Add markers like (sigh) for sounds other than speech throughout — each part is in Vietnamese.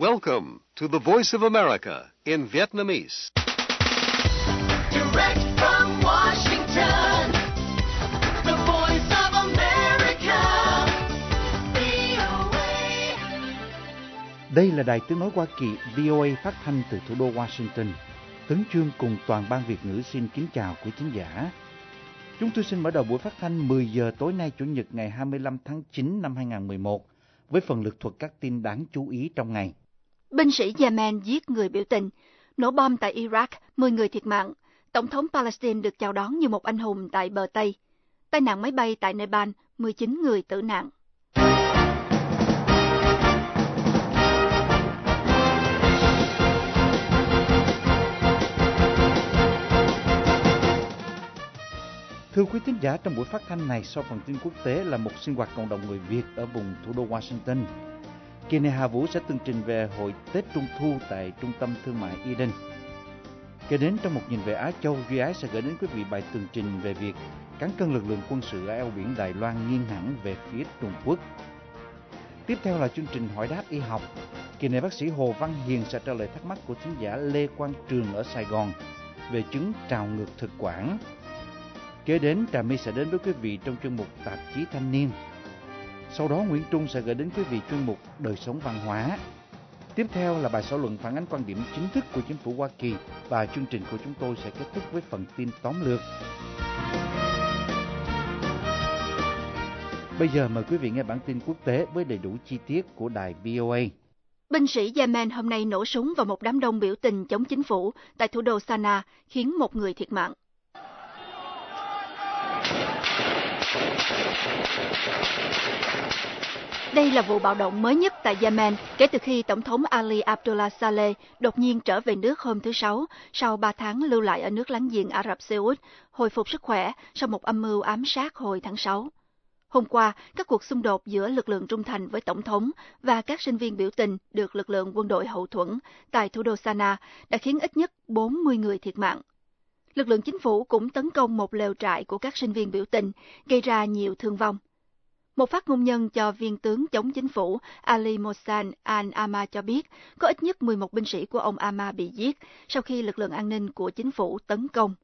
Welcome to the Voice of America in Vietnamese. Direct from Washington, the voice of America, VOA. Đây là đài tiếng nói Hoa Kỳ VOA phát thanh từ thủ đô Washington. Tấn Chương cùng toàn ban Việt ngữ xin kính chào quý thính giả. Chúng tôi xin mở đầu buổi phát thanh 10 giờ tối nay Chủ nhật ngày 25 tháng 9 năm 2011 với phần lược thuật các tin đáng chú ý trong ngày. Binh sĩ Yemen giết người biểu tình. Nổ bom tại Iraq, 10 người thiệt mạng. Tổng thống Palestine được chào đón như một anh hùng tại bờ Tây. Tai nạn máy bay tại Nepal, 19 người tử nạn. Thưa quý thính giả, trong buổi phát thanh này sau phần tin quốc tế là một sinh hoạt cộng đồng người Việt ở vùng thủ đô Washington. Kine Hà Vũ sẽ tường trình về hội Tết Trung Thu tại Trung tâm Thương mại Eden. Kế đến trong một nhìn về Á Châu, Duy Ái sẽ gửi đến quý vị bài tường trình về việc cán cân lực lượng quân sự ở eo biển Đài Loan nghiêng hẳn về phía Trung Quốc. Tiếp theo là chương trình hỏi đáp y học. Kỳ này bác sĩ Hồ Văn Hiền sẽ trả lời thắc mắc của thính giả Lê Quang Trường ở Sài Gòn về chứng trào ngược thực quản. Kế đến Trà My sẽ đến với quý vị trong chương mục tạp chí thanh niên. Sau đó Nguyễn Trung sẽ gửi đến quý vị chuyên mục đời sống văn hóa. Tiếp theo là bài thảo luận phản ánh quan điểm chính thức của chính phủ Hoa Kỳ và chương trình của chúng tôi sẽ kết thúc với phần tin tóm lược. Bây giờ mời quý vị nghe bản tin quốc tế với đầy đủ chi tiết của đài VOA. Binh sĩ Yemen hôm nay nổ súng vào một đám đông biểu tình chống chính phủ tại thủ đô Sanaa, khiến một người thiệt mạng. Đây là vụ bạo động mới nhất tại Yemen kể từ khi Tổng thống Ali Abdullah Saleh đột nhiên trở về nước hôm thứ Sáu sau ba tháng lưu lại ở nước láng giềng Ả Rập Xê Út, hồi phục sức khỏe sau một âm mưu ám sát hồi tháng 6. Hôm qua, các cuộc xung đột giữa lực lượng trung thành với Tổng thống và các sinh viên biểu tình được lực lượng quân đội hậu thuẫn tại thủ đô Sanaa đã khiến ít nhất 40 người thiệt mạng. Lực lượng chính phủ cũng tấn công một lều trại của các sinh viên biểu tình, gây ra nhiều thương vong. Một phát ngôn nhân cho viên tướng chống chính phủ Ali Mohsen al-Ama cho biết có ít nhất 11 binh sĩ của ông Ama bị giết sau khi lực lượng an ninh của chính phủ tấn công.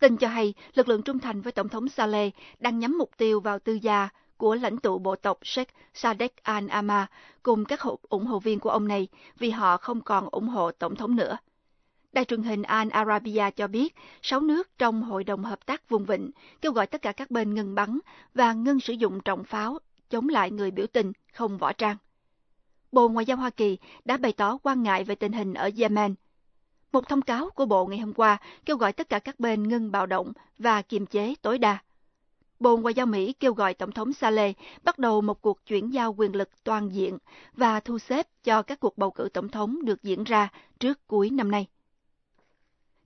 Tin cho hay lực lượng trung thành với Tổng thống Saleh đang nhắm mục tiêu vào tư gia của lãnh tụ bộ tộc Sheikh Sadek al-Ama cùng các hộ, ủng hộ viên của ông này vì họ không còn ủng hộ Tổng thống nữa. Đài truyền hình Al Arabiya cho biết, sáu nước trong Hội đồng Hợp tác Vùng Vịnh kêu gọi tất cả các bên ngừng bắn và ngưng sử dụng trọng pháo chống lại người biểu tình không võ trang. Bộ Ngoại giao Hoa Kỳ đã bày tỏ quan ngại về tình hình ở Yemen. Một thông cáo của Bộ ngày hôm qua kêu gọi tất cả các bên ngưng bạo động và kiềm chế tối đa. Bộ Ngoại giao Mỹ kêu gọi Tổng thống Saleh bắt đầu một cuộc chuyển giao quyền lực toàn diện và thu xếp cho các cuộc bầu cử tổng thống được diễn ra trước cuối năm nay.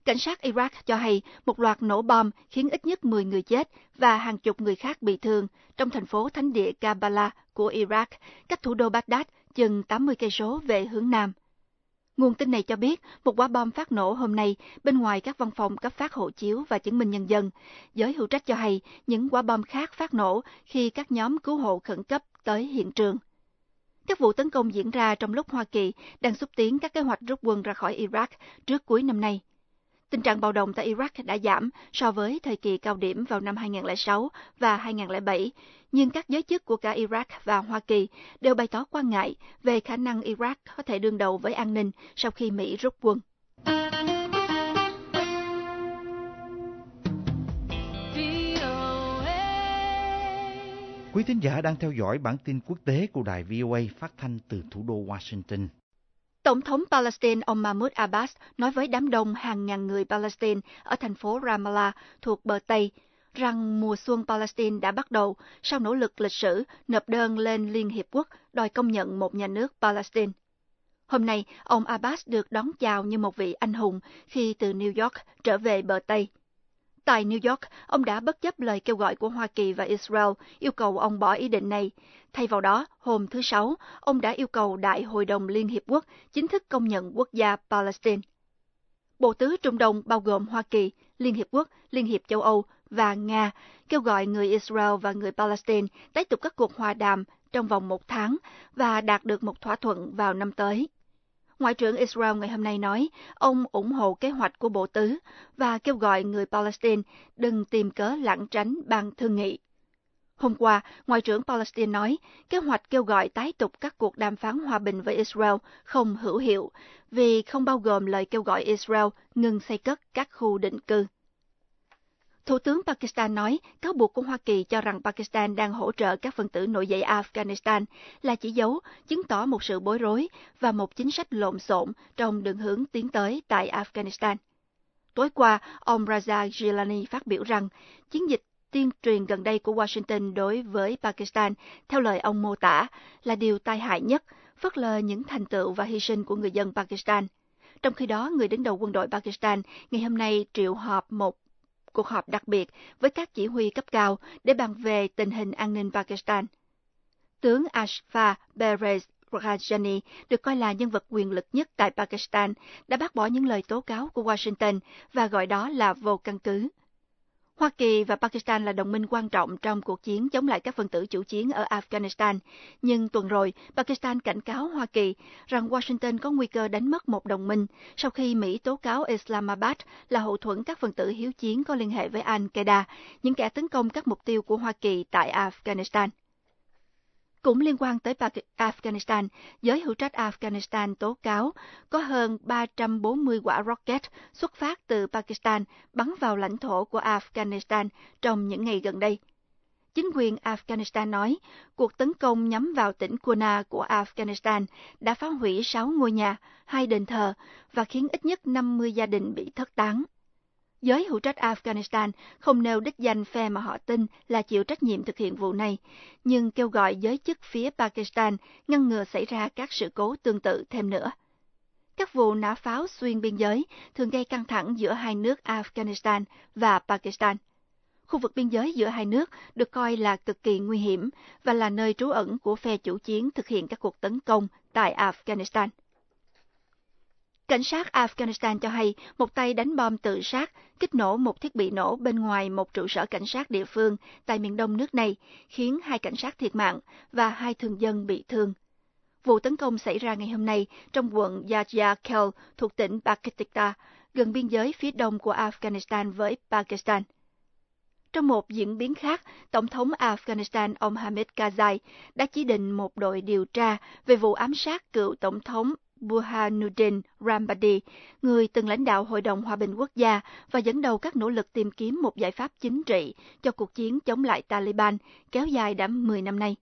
Cảnh sát Iraq cho hay một loạt nổ bom khiến ít nhất 10 người chết và hàng chục người khác bị thương trong thành phố thánh địa Kabbalah của Iraq, cách thủ đô Baghdad chừng 80 cây số về hướng nam. Nguồn tin này cho biết một quả bom phát nổ hôm nay bên ngoài các văn phòng cấp phát hộ chiếu và chứng minh nhân dân. Giới hữu trách cho hay những quả bom khác phát nổ khi các nhóm cứu hộ khẩn cấp tới hiện trường. Các vụ tấn công diễn ra trong lúc Hoa Kỳ đang xúc tiến các kế hoạch rút quân ra khỏi Iraq trước cuối năm nay. Tình trạng bạo động tại Iraq đã giảm so với thời kỳ cao điểm vào năm 2006 và 2007, nhưng các giới chức của cả Iraq và Hoa Kỳ đều bày tỏ quan ngại về khả năng Iraq có thể đương đầu với an ninh sau khi Mỹ rút quân. Quý thính giả đang theo dõi bản tin quốc tế của đài VOA phát thanh từ thủ đô Washington. Tổng thống Palestine ông Mahmoud Abbas nói với đám đông hàng ngàn người Palestine ở thành phố Ramallah thuộc bờ Tây rằng mùa xuân Palestine đã bắt đầu sau nỗ lực lịch sử nộp đơn lên Liên Hiệp Quốc đòi công nhận một nhà nước Palestine. Hôm nay, ông Abbas được đón chào như một vị anh hùng khi từ New York trở về bờ Tây. Tại New York, ông đã bất chấp lời kêu gọi của Hoa Kỳ và Israel yêu cầu ông bỏ ý định này. Thay vào đó, hôm thứ Sáu, ông đã yêu cầu Đại hội đồng Liên Hiệp Quốc chính thức công nhận quốc gia Palestine. Bộ tứ Trung Đông bao gồm Hoa Kỳ, Liên Hiệp Quốc, Liên Hiệp châu Âu và Nga kêu gọi người Israel và người Palestine tiếp tục các cuộc hòa đàm trong vòng một tháng và đạt được một thỏa thuận vào năm tới. Ngoại trưởng Israel ngày hôm nay nói ông ủng hộ kế hoạch của Bộ Tứ và kêu gọi người Palestine đừng tìm cớ lảng tránh ban thương nghị. Hôm qua, Ngoại trưởng Palestine nói kế hoạch kêu gọi tái tục các cuộc đàm phán hòa bình với Israel không hữu hiệu vì không bao gồm lời kêu gọi Israel ngừng xây cất các khu định cư. Thủ tướng Pakistan nói cáo buộc của Hoa Kỳ cho rằng Pakistan đang hỗ trợ các phần tử nội dậy Afghanistan là chỉ dấu chứng tỏ một sự bối rối và một chính sách lộn xộn trong đường hướng tiến tới tại Afghanistan. Tối qua, ông Raza Gilani phát biểu rằng chiến dịch tuyên truyền gần đây của Washington đối với Pakistan, theo lời ông mô tả, là điều tai hại nhất, phớt lờ những thành tựu và hy sinh của người dân Pakistan. Trong khi đó, người đứng đầu quân đội Pakistan ngày hôm nay triệu họp một cuộc họp đặc biệt với các chỉ huy cấp cao để bàn về tình hình an ninh Pakistan. Tướng Ashfa Perez Rajani được coi là nhân vật quyền lực nhất tại Pakistan, đã bác bỏ những lời tố cáo của Washington và gọi đó là vô căn cứ. Hoa Kỳ và Pakistan là đồng minh quan trọng trong cuộc chiến chống lại các phần tử chủ chiến ở Afghanistan, nhưng tuần rồi, Pakistan cảnh cáo Hoa Kỳ rằng Washington có nguy cơ đánh mất một đồng minh sau khi Mỹ tố cáo Islamabad là hậu thuẫn các phần tử hiếu chiến có liên hệ với Al-Qaeda, những kẻ tấn công các mục tiêu của Hoa Kỳ tại Afghanistan. Cũng liên quan tới Afghanistan, giới hữu trách Afghanistan tố cáo có hơn 340 quả rocket xuất phát từ Pakistan bắn vào lãnh thổ của Afghanistan trong những ngày gần đây. Chính quyền Afghanistan nói cuộc tấn công nhắm vào tỉnh Kuna của Afghanistan đã phá hủy 6 ngôi nhà, hai đền thờ và khiến ít nhất 50 gia đình bị thất tán. Giới hữu trách Afghanistan không nêu đích danh phe mà họ tin là chịu trách nhiệm thực hiện vụ này, nhưng kêu gọi giới chức phía Pakistan ngăn ngừa xảy ra các sự cố tương tự thêm nữa. Các vụ nã pháo xuyên biên giới thường gây căng thẳng giữa hai nước Afghanistan và Pakistan. Khu vực biên giới giữa hai nước được coi là cực kỳ nguy hiểm và là nơi trú ẩn của phe chủ chiến thực hiện các cuộc tấn công tại Afghanistan. Cảnh sát Afghanistan cho hay một tay đánh bom tự sát kích nổ một thiết bị nổ bên ngoài một trụ sở cảnh sát địa phương tại miền đông nước này, khiến hai cảnh sát thiệt mạng và hai thường dân bị thương. Vụ tấn công xảy ra ngày hôm nay trong quận Yajakel thuộc tỉnh Pakistan, gần biên giới phía đông của Afghanistan với Pakistan. Trong một diễn biến khác, Tổng thống Afghanistan ông Hamid Karzai đã chỉ định một đội điều tra về vụ ám sát cựu Tổng thống Burhanuddin Rambadi, người từng lãnh đạo Hội đồng Hòa bình Quốc gia và dẫn đầu các nỗ lực tìm kiếm một giải pháp chính trị cho cuộc chiến chống lại Taliban kéo dài đã 10 năm nay.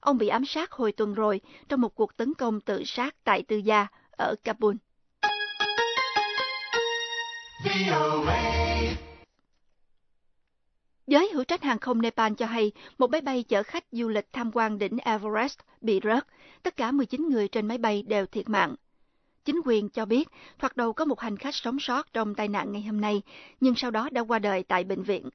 Ông bị ám sát hồi tuần rồi trong một cuộc tấn công tự sát tại tư gia ở Kabul. Giới hữu trách hàng không Nepal cho hay một máy bay chở khách du lịch tham quan đỉnh Everest bị rớt. Tất cả 19 người trên máy bay đều thiệt mạng. Chính quyền cho biết thoạt đầu có một hành khách sống sót trong tai nạn ngày hôm nay, nhưng sau đó đã qua đời tại bệnh viện.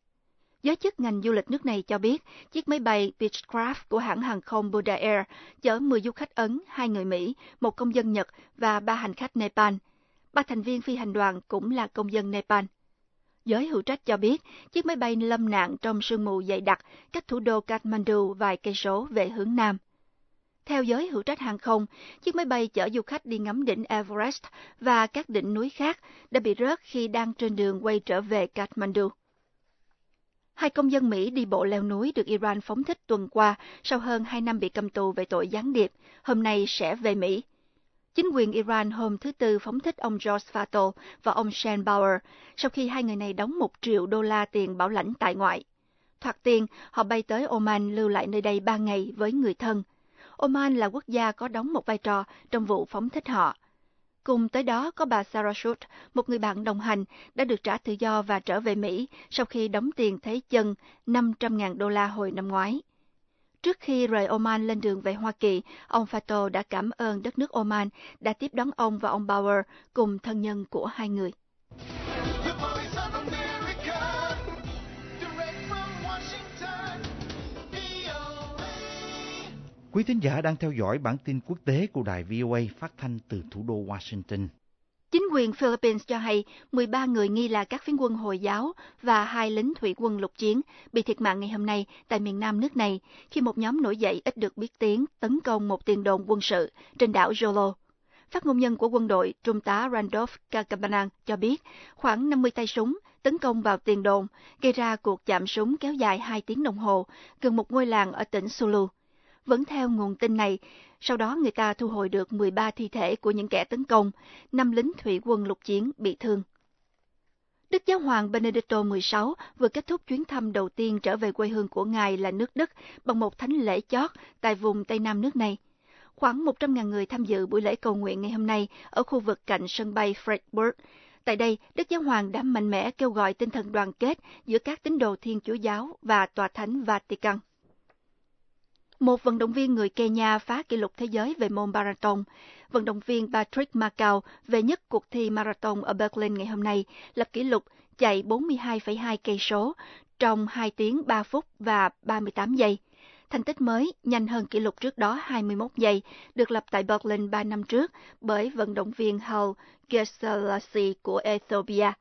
Giới chức ngành du lịch nước này cho biết chiếc máy bay Beechcraft của hãng hàng không Buddha Air chở 10 du khách Ấn, hai người Mỹ, một công dân Nhật và ba hành khách Nepal. Ba thành viên phi hành đoàn cũng là công dân Nepal. Giới hữu trách cho biết chiếc máy bay lâm nạn trong sương mù dày đặc cách thủ đô Kathmandu vài cây số về hướng nam. Theo giới hữu trách hàng không, chiếc máy bay chở du khách đi ngắm đỉnh Everest và các đỉnh núi khác đã bị rớt khi đang trên đường quay trở về Kathmandu. Hai công dân Mỹ đi bộ leo núi được Iran phóng thích tuần qua sau hơn hai năm bị cầm tù về tội gián điệp, hôm nay sẽ về Mỹ. Chính quyền Iran hôm thứ Tư phóng thích ông George Fato và ông Shane Bauer sau khi hai người này đóng một triệu đô la tiền bảo lãnh tại ngoại. Thoạt tiên, họ bay tới Oman lưu lại nơi đây ba ngày với người thân. Oman là quốc gia có đóng một vai trò trong vụ phóng thích họ. Cùng tới đó có bà Sarah Schultz, một người bạn đồng hành, đã được trả tự do và trở về Mỹ sau khi đóng tiền thế chân 500.000 đô la hồi năm ngoái. Trước khi rời Oman lên đường về Hoa Kỳ, ông Fato đã cảm ơn đất nước Oman đã tiếp đón ông và ông Bauer cùng thân nhân của hai người. Quý thính giả đang theo dõi bản tin quốc tế của đài VOA phát thanh từ thủ đô Washington. Chính quyền Philippines cho hay 13 người nghi là các phiến quân Hồi giáo và hai lính thủy quân lục chiến bị thiệt mạng ngày hôm nay tại miền nam nước này khi một nhóm nổi dậy ít được biết tiếng tấn công một tiền đồn quân sự trên đảo Jolo. Phát ngôn nhân của quân đội Trung tá Randolph Kakabanan cho biết khoảng 50 tay súng tấn công vào tiền đồn, gây ra cuộc chạm súng kéo dài 2 tiếng đồng hồ gần một ngôi làng ở tỉnh Sulu. Vẫn theo nguồn tin này, sau đó người ta thu hồi được 13 thi thể của những kẻ tấn công, năm lính thủy quân lục chiến bị thương. Đức Giáo hoàng Benedicto XVI vừa kết thúc chuyến thăm đầu tiên trở về quê hương của Ngài là nước Đức bằng một thánh lễ chót tại vùng Tây Nam nước này. Khoảng 100.000 người tham dự buổi lễ cầu nguyện ngày hôm nay ở khu vực cạnh sân bay Freiburg. Tại đây, Đức Giáo Hoàng đã mạnh mẽ kêu gọi tinh thần đoàn kết giữa các tín đồ Thiên Chúa Giáo và Tòa Thánh Vatican. Một vận động viên người Kenya phá kỷ lục thế giới về môn marathon. Vận động viên Patrick Macau về nhất cuộc thi marathon ở Berlin ngày hôm nay lập kỷ lục chạy 42,2 cây số trong 2 tiếng 3 phút và 38 giây. Thành tích mới nhanh hơn kỷ lục trước đó 21 giây, được lập tại Berlin 3 năm trước bởi vận động viên Hal Geselasi của Ethiopia.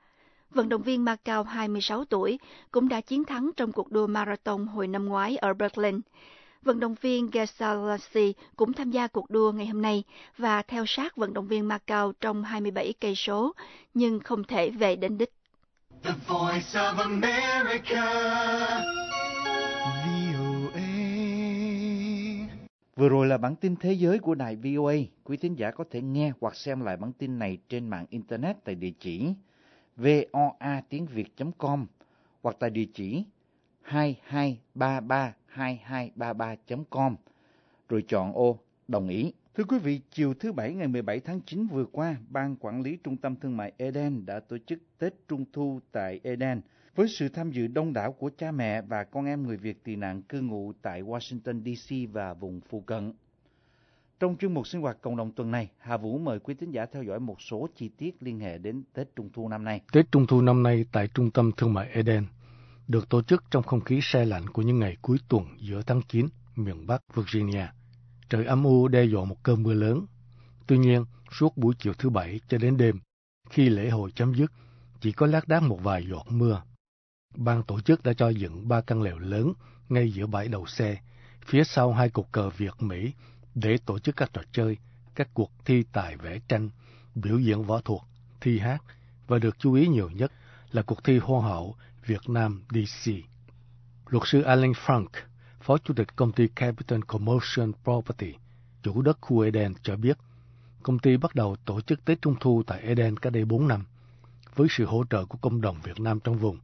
Vận động viên Macau 26 tuổi cũng đã chiến thắng trong cuộc đua marathon hồi năm ngoái ở Berlin. Vận động viên Gesalasi cũng tham gia cuộc đua ngày hôm nay và theo sát vận động viên Macau trong 27 cây số, nhưng không thể về đến đích. The voice of America. VOA. Vừa rồi là bản tin thế giới của đài VOA. Quý thính giả có thể nghe hoặc xem lại bản tin này trên mạng Internet tại địa chỉ voa tiếng việt.com hoặc tại địa chỉ 22332233.com rồi chọn ô đồng ý. Thưa quý vị, chiều thứ Bảy ngày 17 tháng 9 vừa qua, Ban Quản lý Trung tâm Thương mại Eden đã tổ chức Tết Trung Thu tại Eden với sự tham dự đông đảo của cha mẹ và con em người Việt tị nạn cư ngụ tại Washington DC và vùng phụ cận. Trong chuyên mục sinh hoạt cộng đồng tuần này, Hà Vũ mời quý tín giả theo dõi một số chi tiết liên hệ đến Tết Trung Thu năm nay. Tết Trung Thu năm nay tại Trung tâm Thương mại Eden được tổ chức trong không khí se lạnh của những ngày cuối tuần giữa tháng 9, miền Bắc Virginia. Trời âm u đe dọa một cơn mưa lớn. Tuy nhiên, suốt buổi chiều thứ Bảy cho đến đêm, khi lễ hội chấm dứt, chỉ có lác đác một vài giọt mưa. Ban tổ chức đã cho dựng ba căn lều lớn ngay giữa bãi đầu xe, phía sau hai cột cờ Việt Mỹ để tổ chức các trò chơi, các cuộc thi tài vẽ tranh, biểu diễn võ thuật, thi hát và được chú ý nhiều nhất là cuộc thi hoa hậu Việt Nam DC. Luật sư Alan Frank, Phó Chủ tịch công ty Capital Commotion Property, chủ đất khu Eden cho biết, công ty bắt đầu tổ chức Tết Trung Thu tại Eden cách đây 4 năm, với sự hỗ trợ của công đồng Việt Nam trong vùng.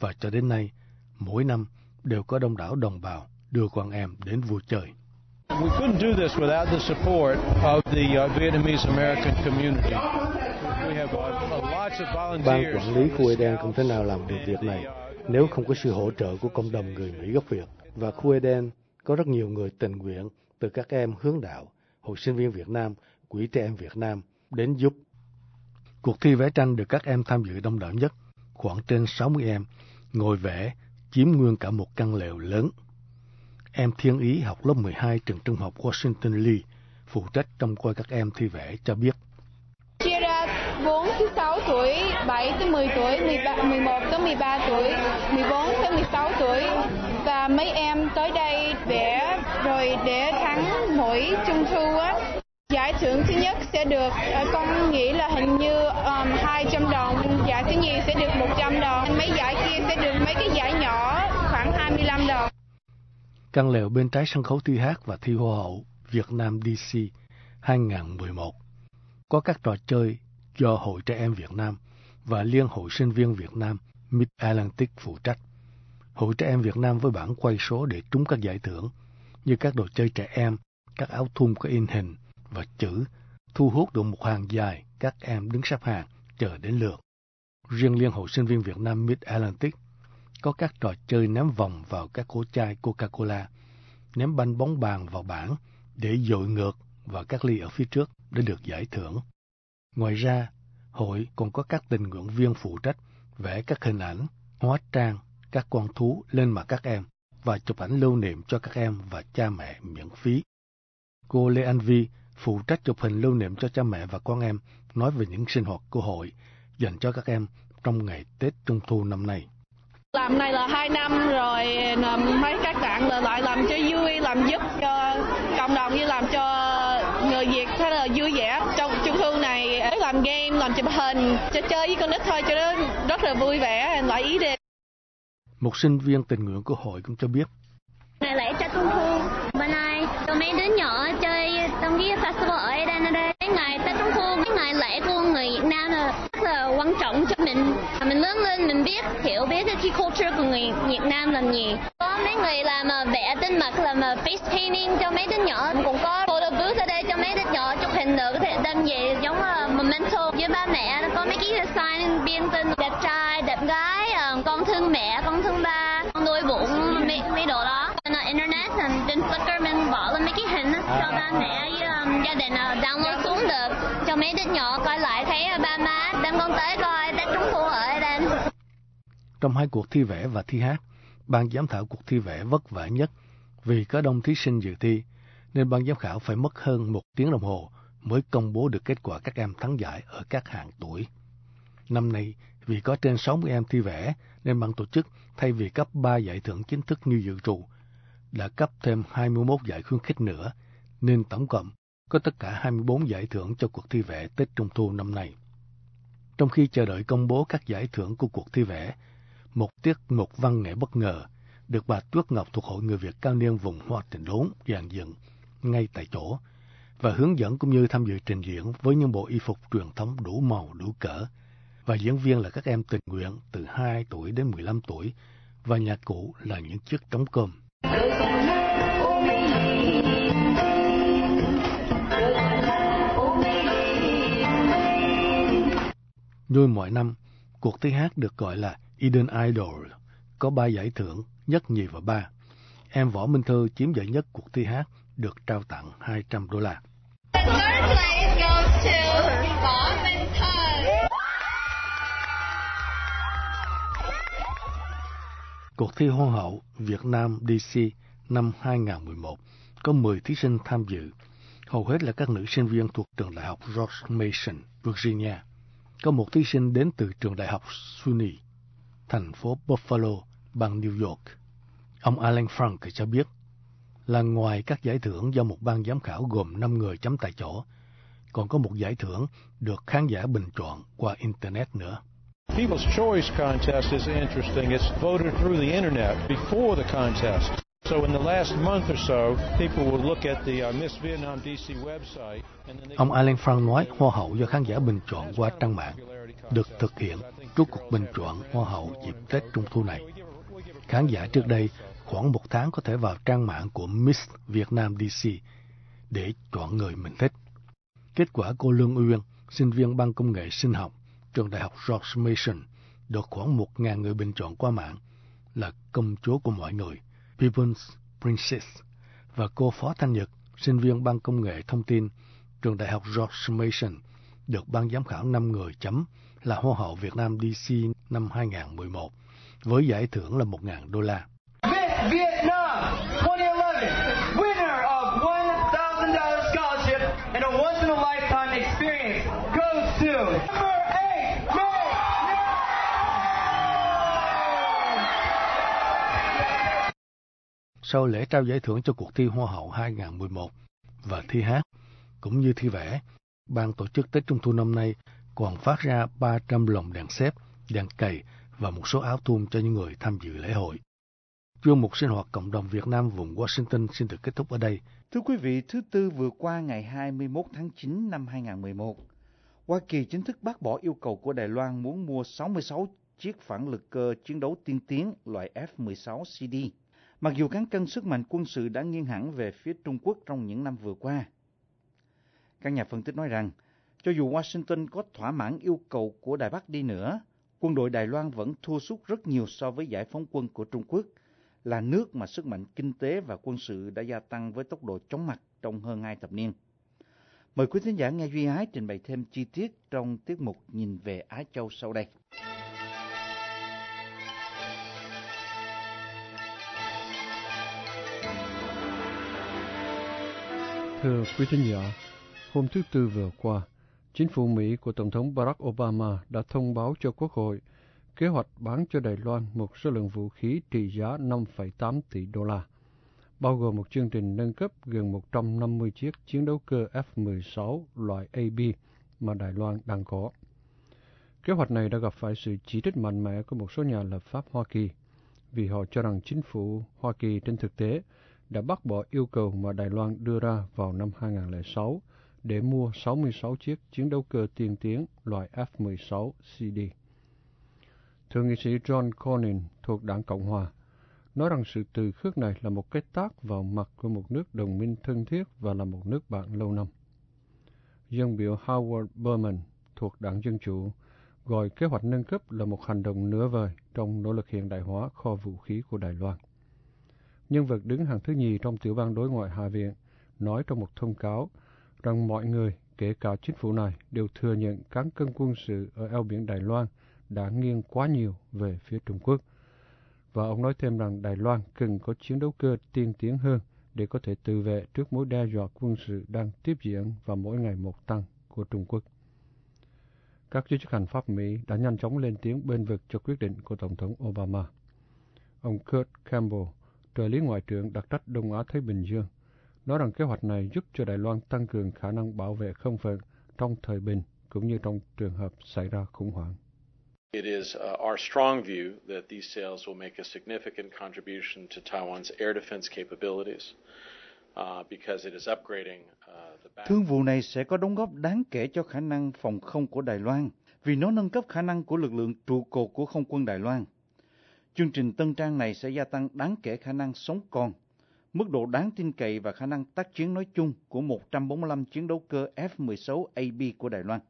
Và cho đến nay, mỗi năm đều có đông đảo đồng bào đưa con em đến vui chơi. We couldn't do this without the support of the uh, Vietnamese American community. Ban quản lý khu Eden không thể nào làm được việc này nếu không có sự hỗ trợ của cộng đồng người Mỹ gốc Việt. Và khu Eden có rất nhiều người tình nguyện từ các em hướng đạo, hội sinh viên Việt Nam, quỹ trẻ em Việt Nam đến giúp. Cuộc thi vẽ tranh được các em tham dự đông đảo nhất, khoảng trên 60 em, ngồi vẽ, chiếm nguyên cả một căn lều lớn. Em Thiên Ý học lớp 12 trường trung học Washington Lee, phụ trách trông coi các em thi vẽ cho biết thứ 6 tuổi, 7 tới 10 tuổi, 13, 11 tới 13 tuổi, 14 tới 16 tuổi và mấy em tới đây để rồi để thắng mỗi trung thu á. Giải thưởng thứ nhất sẽ được, ờ, con nghĩ là hình như um, 200 đồng, giải thứ nhì sẽ được 100 đồng, mấy giải kia sẽ được mấy cái giải nhỏ khoảng 25 đồng. Căn lều bên trái sân khấu thi hát và thi hoa hậu Việt Nam DC 2011 có các trò chơi do Hội Trẻ Em Việt Nam và Liên hội Sinh viên Việt Nam Mid Atlantic phụ trách. Hội Trẻ Em Việt Nam với bảng quay số để trúng các giải thưởng như các đồ chơi trẻ em, các áo thun có in hình và chữ thu hút được một hàng dài các em đứng xếp hàng chờ đến lượt. Riêng Liên hội Sinh viên Việt Nam Mid Atlantic có các trò chơi ném vòng vào các cổ chai Coca-Cola, ném banh bóng bàn vào bảng để dội ngược vào các ly ở phía trước để được giải thưởng. Ngoài ra, hội còn có các tình nguyện viên phụ trách vẽ các hình ảnh, hóa trang, các con thú lên mặt các em và chụp ảnh lưu niệm cho các em và cha mẹ miễn phí. Cô Lê Anh Vi phụ trách chụp hình lưu niệm cho cha mẹ và con em nói về những sinh hoạt của hội dành cho các em trong ngày Tết Trung Thu năm nay. Làm này là hai năm rồi mấy các bạn là lại làm cho vui, làm giúp cho cộng đồng như làm cho người Việt rất là vui vẻ trong trung thu này làm game, làm chụp hình, cho chơi với con nít thôi cho nó rất là vui vẻ, loại ý đi. Một sinh viên tình nguyện của hội cũng cho biết. Ngày lễ Tết Trung Thu, bên này cho mấy đứa nhỏ chơi trong cái festival ở đây đây. Ngày Tết Trung Thu, cái ngày lễ của người Việt Nam là rất là quan trọng cho mình. Mình lớn lên mình biết, hiểu biết cái culture của người Việt Nam là gì. Mấy người làm ờ, vẽ trên mặt, làm ờ, face painting cho mấy đứa nhỏ. Cũng có photo booth ở đây cho mấy đứa nhỏ chụp hình nữa có thể đem về giống ờ, là memento với ba mẹ. Có mấy cái sign biên tên đẹp trai, đẹp gái, con thương mẹ, con thương ba, con nuôi bụng, mấy, mấy đồ đó. Trên internet, trên Flickr mình bỏ lên mấy cái hình cho ba mẹ với um, gia đình download xuống được cho mấy đứa nhỏ coi lại thấy ba má đem con tới coi Tết Trung Thu ở đây. Trong hai cuộc thi vẽ và thi hát, ban giám khảo cuộc thi vẽ vất vả nhất vì có đông thí sinh dự thi, nên ban giám khảo phải mất hơn một tiếng đồng hồ mới công bố được kết quả các em thắng giải ở các hạng tuổi. Năm nay, vì có trên 60 em thi vẽ, nên ban tổ chức thay vì cấp 3 giải thưởng chính thức như dự trù, đã cấp thêm 21 giải khuyến khích nữa, nên tổng cộng có tất cả 24 giải thưởng cho cuộc thi vẽ Tết Trung Thu năm nay. Trong khi chờ đợi công bố các giải thưởng của cuộc thi vẽ, một tiết mục văn nghệ bất ngờ được bà Tuyết Ngọc thuộc Hội Người Việt Cao Niên vùng Hoa Trình Đốn dàn dựng ngay tại chỗ và hướng dẫn cũng như tham dự trình diễn với những bộ y phục truyền thống đủ màu đủ cỡ và diễn viên là các em tình nguyện từ 2 tuổi đến 15 tuổi và nhạc cụ là những chiếc trống cơm. Như mọi năm, cuộc thi hát được gọi là Eden Idol, có ba giải thưởng, nhất, nhì và ba. Em Võ Minh Thư chiếm giải nhất cuộc thi hát, được trao tặng 200 đô la. Cuộc thi Hoa hậu Việt Nam DC năm 2011 có 10 thí sinh tham dự, hầu hết là các nữ sinh viên thuộc trường đại học George Mason, Virginia. Có một thí sinh đến từ trường đại học SUNY, thành phố Buffalo, bang New York. Ông Alan Frank cho biết là ngoài các giải thưởng do một ban giám khảo gồm 5 người chấm tại chỗ, còn có một giải thưởng được khán giả bình chọn qua Internet nữa. People's Choice Contest is interesting. It's voted through the Internet before the contest. So in the last month or so, people will look at the uh, Miss Vietnam DC website. And then they Ông Alan Frank nói Hoa hậu do khán giả bình chọn qua trang mạng được thực hiện trước cuộc bình chọn Hoa hậu dịp Tết Trung Thu này. Khán giả trước đây khoảng một tháng có thể vào trang mạng của Miss Việt Nam DC để chọn người mình thích. Kết quả cô Lương Uyên, sinh viên ban công nghệ sinh học, trường đại học George Mason, được khoảng 1.000 người bình chọn qua mạng, là công chúa của mọi người, People's Princess, và cô Phó Thanh Nhật, sinh viên ban công nghệ thông tin, trường đại học George Mason, được ban giám khảo 5 người chấm là Hoa hậu Việt Nam DC năm 2011, với giải thưởng là 1.000 đô la. Miss Vietnam 2011, winner of $1,000 scholarship and a once-in-a-lifetime experience goes to number eight, Miss Sau lễ trao giải thưởng cho cuộc thi Hoa hậu 2011 và thi hát, cũng như thi vẽ, ban tổ chức Tết Trung Thu năm nay còn phát ra 300 lồng đèn xếp, đèn cầy và một số áo thun cho những người tham dự lễ hội. Chuyên mục sinh hoạt cộng đồng Việt Nam vùng Washington xin được kết thúc ở đây. Thưa quý vị, thứ Tư vừa qua ngày 21 tháng 9 năm 2011, Hoa Kỳ chính thức bác bỏ yêu cầu của Đài Loan muốn mua 66 chiếc phản lực cơ chiến đấu tiên tiến loại F-16 CD. Mặc dù cán cân sức mạnh quân sự đã nghiêng hẳn về phía Trung Quốc trong những năm vừa qua. Các nhà phân tích nói rằng, cho dù Washington có thỏa mãn yêu cầu của Đài Bắc đi nữa, quân đội Đài Loan vẫn thua sút rất nhiều so với giải phóng quân của Trung Quốc, là nước mà sức mạnh kinh tế và quân sự đã gia tăng với tốc độ chóng mặt trong hơn hai thập niên. Mời quý thính giả nghe Duy Ái trình bày thêm chi tiết trong tiết mục Nhìn về Á Châu sau đây. Thưa quý thính giả, hôm thứ Tư vừa qua, chính phủ Mỹ của Tổng thống Barack Obama đã thông báo cho Quốc hội kế hoạch bán cho Đài Loan một số lượng vũ khí trị giá 5,8 tỷ đô la. bao gồm một chương trình nâng cấp gần 150 chiếc chiến đấu cơ F-16 loại AB mà Đài Loan đang có. Kế hoạch này đã gặp phải sự chỉ trích mạnh mẽ của một số nhà lập pháp Hoa Kỳ vì họ cho rằng chính phủ Hoa Kỳ trên thực tế đã bác bỏ yêu cầu mà Đài Loan đưa ra vào năm 2006 để mua 66 chiếc chiến đấu cơ tiên tiến loại F-16 CD. Thượng nghị sĩ John Cornyn thuộc đảng Cộng Hòa nói rằng sự từ khước này là một cái tác vào mặt của một nước đồng minh thân thiết và là một nước bạn lâu năm. Dân biểu Howard Berman thuộc đảng Dân Chủ gọi kế hoạch nâng cấp là một hành động nửa vời trong nỗ lực hiện đại hóa kho vũ khí của Đài Loan. Nhân vật đứng hàng thứ nhì trong tiểu ban đối ngoại Hạ viện nói trong một thông cáo rằng mọi người, kể cả chính phủ này, đều thừa nhận cán cân quân sự ở eo biển Đài Loan đã nghiêng quá nhiều về phía Trung Quốc. Và ông nói thêm rằng Đài Loan cần có chiến đấu cơ tiên tiến hơn để có thể tự vệ trước mối đe dọa quân sự đang tiếp diễn và mỗi ngày một tăng của Trung Quốc. Các giới chức hành pháp Mỹ đã nhanh chóng lên tiếng bên vực cho quyết định của Tổng thống Obama. Ông Kurt Campbell, trợ lý ngoại trưởng đặc trách Đông Á Thái Bình Dương, nói rằng kế hoạch này giúp cho Đài Loan tăng cường khả năng bảo vệ không phận trong thời bình cũng như trong trường hợp xảy ra khủng hoảng. It is uh, our strong view that these sales will make a significant contribution to Taiwan's air defense capabilities uh, because it is upgrading uh, the Thương vụ này sẽ có đóng góp đáng kể cho khả năng phòng không của Đài Loan vì nó nâng cấp khả năng của lực lượng trụ cột của không quân Đài Loan. Chương trình tân trang này sẽ gia tăng đáng kể khả năng sống còn, mức độ đáng tin cậy và khả năng tác chiến nói chung của 145 chiến đấu cơ F-16 AB của Đài Loan.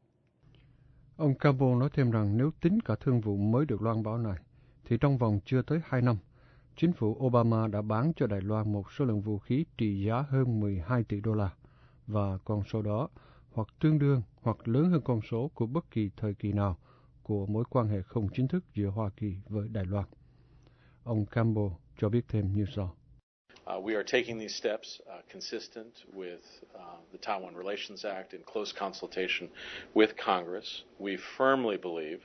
Ông Cabo nói thêm rằng nếu tính cả thương vụ mới được loan báo này, thì trong vòng chưa tới 2 năm, chính phủ Obama đã bán cho Đài Loan một số lượng vũ khí trị giá hơn 12 tỷ đô la, và con số đó hoặc tương đương hoặc lớn hơn con số của bất kỳ thời kỳ nào của mối quan hệ không chính thức giữa Hoa Kỳ với Đài Loan. Ông Campbell cho biết thêm như sau. Uh, we are taking these steps uh, consistent with uh, the Taiwan Relations Act in close consultation with Congress. We firmly believe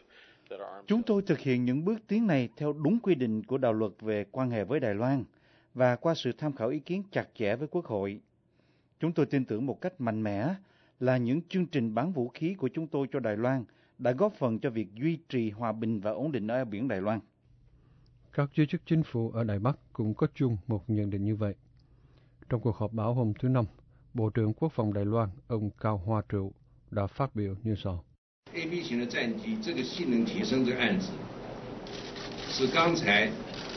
that our arms Chúng tôi thực hiện những bước tiến này theo đúng quy định của đạo luật về quan hệ với Đài Loan và qua sự tham khảo ý kiến chặt chẽ với Quốc hội. Chúng tôi tin tưởng một cách mạnh mẽ là những chương trình bán vũ khí của chúng tôi cho Đài Loan đã góp phần cho việc duy trì hòa bình và ổn định ở biển Đài Loan. Các giới chức chính phủ ở Đài Bắc cũng có chung một nhận định như vậy. Trong cuộc họp báo hôm thứ Năm, Bộ trưởng Quốc phòng Đài Loan, ông Cao Hoa Trụ, đã phát biểu như sau. AB 型的战机这个性能提升这个案子，是刚才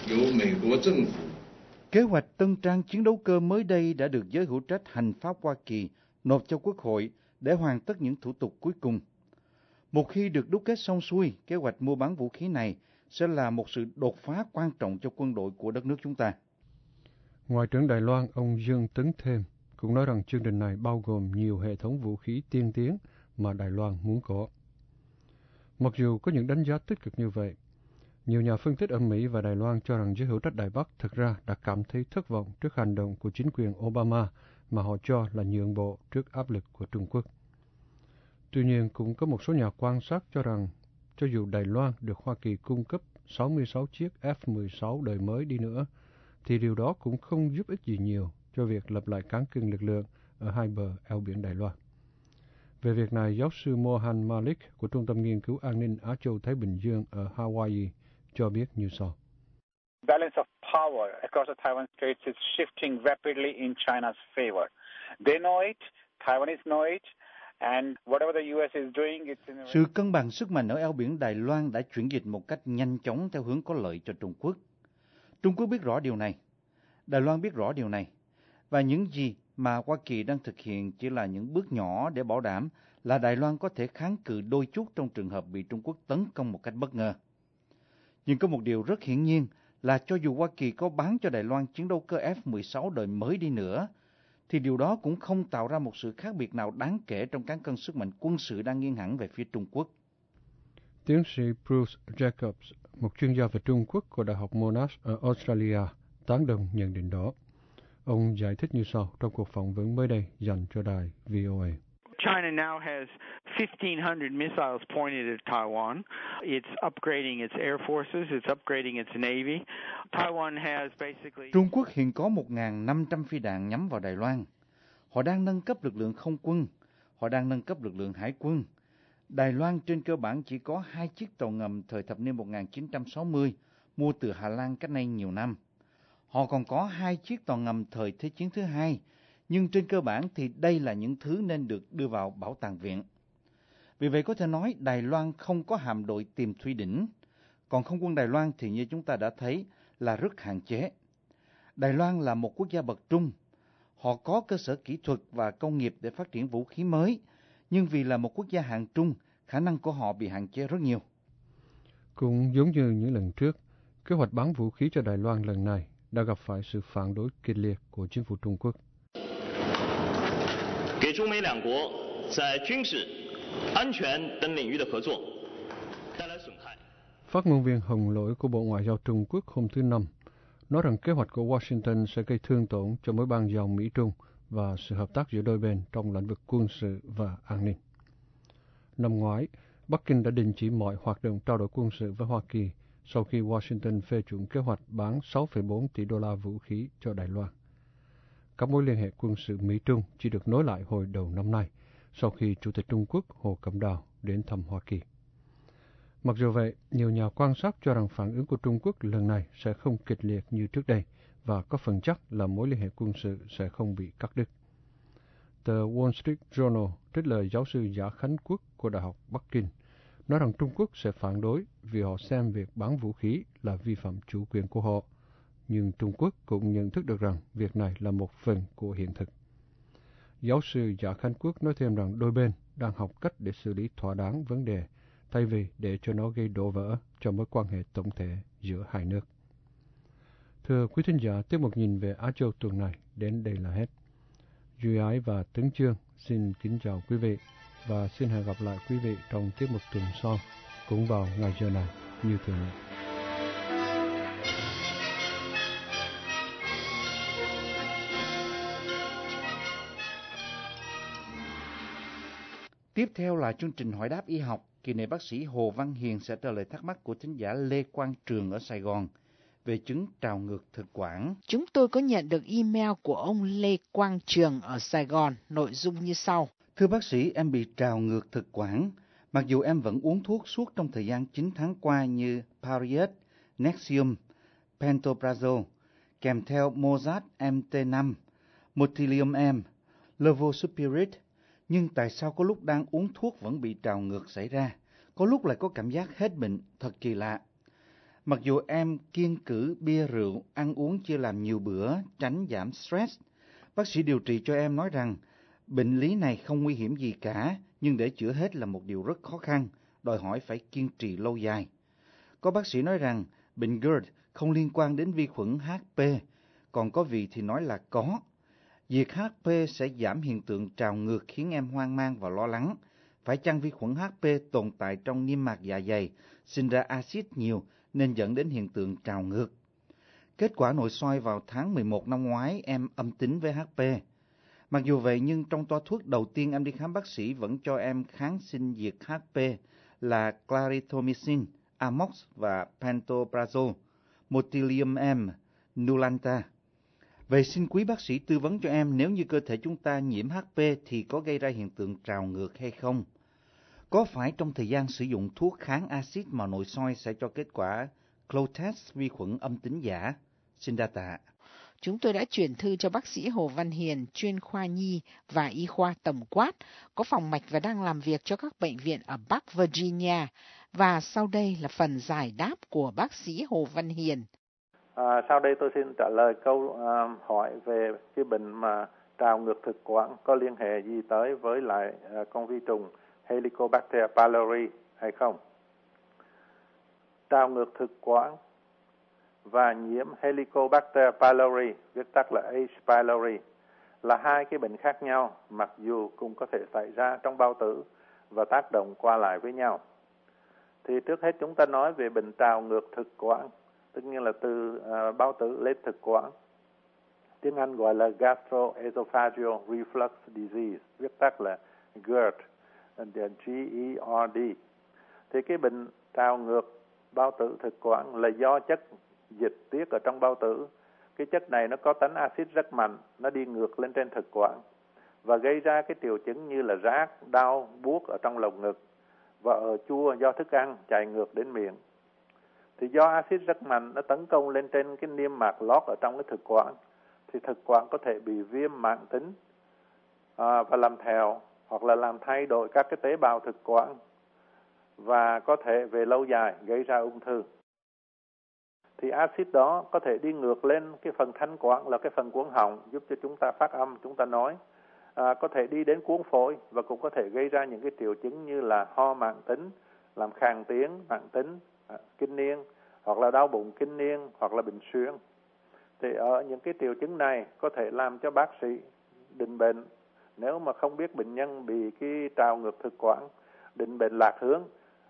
由美国政府 Kế hoạch tân trang chiến đấu cơ mới đây đã được giới hữu trách hành pháp Hoa Kỳ nộp cho Quốc hội để hoàn tất những thủ tục cuối cùng. Một khi được đúc kết xong xuôi, kế hoạch mua bán vũ khí này sẽ là một sự đột phá quan trọng cho quân đội của đất nước chúng ta. Ngoại trưởng Đài Loan ông Dương Tấn Thêm cũng nói rằng chương trình này bao gồm nhiều hệ thống vũ khí tiên tiến mà Đài Loan muốn có. Mặc dù có những đánh giá tích cực như vậy, nhiều nhà phân tích ở Mỹ và Đài Loan cho rằng giới hữu trách Đài Bắc thực ra đã cảm thấy thất vọng trước hành động của chính quyền Obama mà họ cho là nhượng bộ trước áp lực của Trung Quốc. Tuy nhiên, cũng có một số nhà quan sát cho rằng cho dù Đài Loan được Hoa Kỳ cung cấp 66 chiếc F-16 đời mới đi nữa, thì điều đó cũng không giúp ích gì nhiều cho việc lập lại cán cân lực lượng ở hai bờ eo biển Đài Loan. Về việc này, giáo sư Mohan Malik của Trung tâm Nghiên cứu An ninh Á Châu Thái Bình Dương ở Hawaii cho biết như sau. balance of power across the Taiwan Straits is shifting rapidly in China's favor. They know it, Taiwanese know it, sự cân bằng sức mạnh ở eo biển Đài Loan đã chuyển dịch một cách nhanh chóng theo hướng có lợi cho Trung Quốc. Trung Quốc biết rõ điều này, Đài Loan biết rõ điều này, và những gì mà Hoa Kỳ đang thực hiện chỉ là những bước nhỏ để bảo đảm là Đài Loan có thể kháng cự đôi chút trong trường hợp bị Trung Quốc tấn công một cách bất ngờ. Nhưng có một điều rất hiển nhiên là cho dù Hoa Kỳ có bán cho Đài Loan chiến đấu cơ F-16 đời mới đi nữa, thì điều đó cũng không tạo ra một sự khác biệt nào đáng kể trong cán cân sức mạnh quân sự đang nghiêng hẳn về phía Trung Quốc. Tiến sĩ Bruce Jacobs, một chuyên gia về Trung Quốc của Đại học Monash ở Australia, tán đồng nhận định đó. Ông giải thích như sau trong cuộc phỏng vấn mới đây dành cho đài VOA. China now has 1,500 missiles pointed at Taiwan. It's upgrading its air forces, it's upgrading its navy. Taiwan has basically... Trung Quốc hiện có 1.500 phi đạn nhắm vào Đài Loan. Họ đang nâng cấp lực lượng không quân, họ đang nâng cấp lực lượng hải quân. Đài Loan trên cơ bản chỉ có hai chiếc tàu ngầm thời thập niên 1960 mua từ Hà Lan cách nay nhiều năm. Họ còn có hai chiếc tàu ngầm thời Thế chiến thứ hai, nhưng trên cơ bản thì đây là những thứ nên được đưa vào bảo tàng viện. Vì vậy có thể nói Đài Loan không có hạm đội tìm thủy đỉnh, còn không quân Đài Loan thì như chúng ta đã thấy là rất hạn chế. Đài Loan là một quốc gia bậc trung, họ có cơ sở kỹ thuật và công nghiệp để phát triển vũ khí mới, nhưng vì là một quốc gia hạng trung, khả năng của họ bị hạn chế rất nhiều. Cũng giống như những lần trước, kế hoạch bán vũ khí cho Đài Loan lần này đã gặp phải sự phản đối kịch liệt của chính phủ Trung Quốc. 给中美两国在军事、安全等领域的合作带来损害。 Phát ngôn viên Hồng Lỗi của Bộ Ngoại giao Trung Quốc hôm thứ Năm nói rằng kế hoạch của Washington sẽ gây thương tổn cho mối ban giao Mỹ-Trung và sự hợp tác giữa đôi bên trong lĩnh vực quân sự và an ninh. Năm ngoái, Bắc Kinh đã đình chỉ mọi hoạt động trao đổi quân sự với Hoa Kỳ sau khi Washington phê chuẩn kế hoạch bán 6,4 tỷ đô la vũ khí cho Đài Loan. Các mối liên hệ quân sự Mỹ-Trung chỉ được nối lại hồi đầu năm nay, sau khi Chủ tịch Trung Quốc Hồ Cẩm Đào đến thăm Hoa Kỳ. Mặc dù vậy, nhiều nhà quan sát cho rằng phản ứng của Trung Quốc lần này sẽ không kịch liệt như trước đây và có phần chắc là mối liên hệ quân sự sẽ không bị cắt đứt. Tờ Wall Street Journal trích lời giáo sư Giả Khánh Quốc của Đại học Bắc Kinh nói rằng Trung Quốc sẽ phản đối vì họ xem việc bán vũ khí là vi phạm chủ quyền của họ. Nhưng Trung Quốc cũng nhận thức được rằng việc này là một phần của hiện thực. Giáo sư Giả Khánh Quốc nói thêm rằng đôi bên đang học cách để xử lý thỏa đáng vấn đề thay vì để cho nó gây đổ vỡ cho mối quan hệ tổng thể giữa hai nước. Thưa quý thính giả, tiếp một nhìn về Á Châu tuần này đến đây là hết. Duy Ái và Tấn Trương xin kính chào quý vị và xin hẹn gặp lại quý vị trong tiết mục tuần sau cũng vào ngày giờ này như thường lệ. Tiếp theo là chương trình hỏi đáp y học. Kỳ này bác sĩ Hồ Văn Hiền sẽ trả lời thắc mắc của thính giả Lê Quang Trường ở Sài Gòn về chứng trào ngược thực quản. Chúng tôi có nhận được email của ông Lê Quang Trường ở Sài Gòn, nội dung như sau. Thưa bác sĩ, em bị trào ngược thực quản. Mặc dù em vẫn uống thuốc suốt trong thời gian 9 tháng qua như Pariet, Nexium, Pantoprazole, kèm theo Mozart MT5, Motilium M, Levosupirid, nhưng tại sao có lúc đang uống thuốc vẫn bị trào ngược xảy ra? Có lúc lại có cảm giác hết bệnh, thật kỳ lạ. Mặc dù em kiên cử bia rượu, ăn uống chưa làm nhiều bữa, tránh giảm stress, bác sĩ điều trị cho em nói rằng bệnh lý này không nguy hiểm gì cả, nhưng để chữa hết là một điều rất khó khăn, đòi hỏi phải kiên trì lâu dài. Có bác sĩ nói rằng bệnh GERD không liên quan đến vi khuẩn HP, còn có vị thì nói là có. Việc HP sẽ giảm hiện tượng trào ngược khiến em hoang mang và lo lắng. Phải chăng vi khuẩn HP tồn tại trong niêm mạc dạ dày, sinh ra axit nhiều nên dẫn đến hiện tượng trào ngược? Kết quả nội soi vào tháng 11 năm ngoái em âm tính với HP. Mặc dù vậy nhưng trong toa thuốc đầu tiên em đi khám bác sĩ vẫn cho em kháng sinh diệt HP là clarithromycin, Amox và Pantoprazole, Motilium M, Nulanta. Vậy xin quý bác sĩ tư vấn cho em nếu như cơ thể chúng ta nhiễm HP thì có gây ra hiện tượng trào ngược hay không? Có phải trong thời gian sử dụng thuốc kháng axit mà nội soi sẽ cho kết quả clotest vi khuẩn âm tính giả? Xin đa tạ. Chúng tôi đã chuyển thư cho bác sĩ Hồ Văn Hiền, chuyên khoa nhi và y khoa tầm quát, có phòng mạch và đang làm việc cho các bệnh viện ở Bắc Virginia. Và sau đây là phần giải đáp của bác sĩ Hồ Văn Hiền. À, sau đây tôi xin trả lời câu à, hỏi về cái bệnh mà trào ngược thực quản có liên hệ gì tới với lại à, con vi trùng Helicobacter pylori hay không? Trào ngược thực quản và nhiễm Helicobacter pylori, viết tắt là H. pylori, là hai cái bệnh khác nhau, mặc dù cũng có thể xảy ra trong bao tử và tác động qua lại với nhau. Thì trước hết chúng ta nói về bệnh trào ngược thực quản, tất nhiên là từ uh, bao tử lên thực quản. Tiếng Anh gọi là gastroesophageal reflux disease, viết tắt là GERD, G-E-R-D. Thì cái bệnh trào ngược bao tử thực quản là do chất dịch tiết ở trong bao tử. Cái chất này nó có tính axit rất mạnh, nó đi ngược lên trên thực quản và gây ra cái triệu chứng như là rát, đau, buốt ở trong lồng ngực và ở chua do thức ăn chạy ngược đến miệng. Thì do axit rất mạnh nó tấn công lên trên cái niêm mạc lót ở trong cái thực quản thì thực quản có thể bị viêm mãn tính à, và làm thèo hoặc là làm thay đổi các cái tế bào thực quản và có thể về lâu dài gây ra ung thư. Thì axit đó có thể đi ngược lên cái phần thanh quản là cái phần cuống họng giúp cho chúng ta phát âm, chúng ta nói. À, có thể đi đến cuống phổi và cũng có thể gây ra những cái triệu chứng như là ho mạng tính, làm khàn tiếng mạng tính, À, kinh niên hoặc là đau bụng kinh niên hoặc là bệnh xuyên Thì ở những cái triệu chứng này có thể làm cho bác sĩ định bệnh. Nếu mà không biết bệnh nhân bị cái trào ngược thực quản định bệnh lạc hướng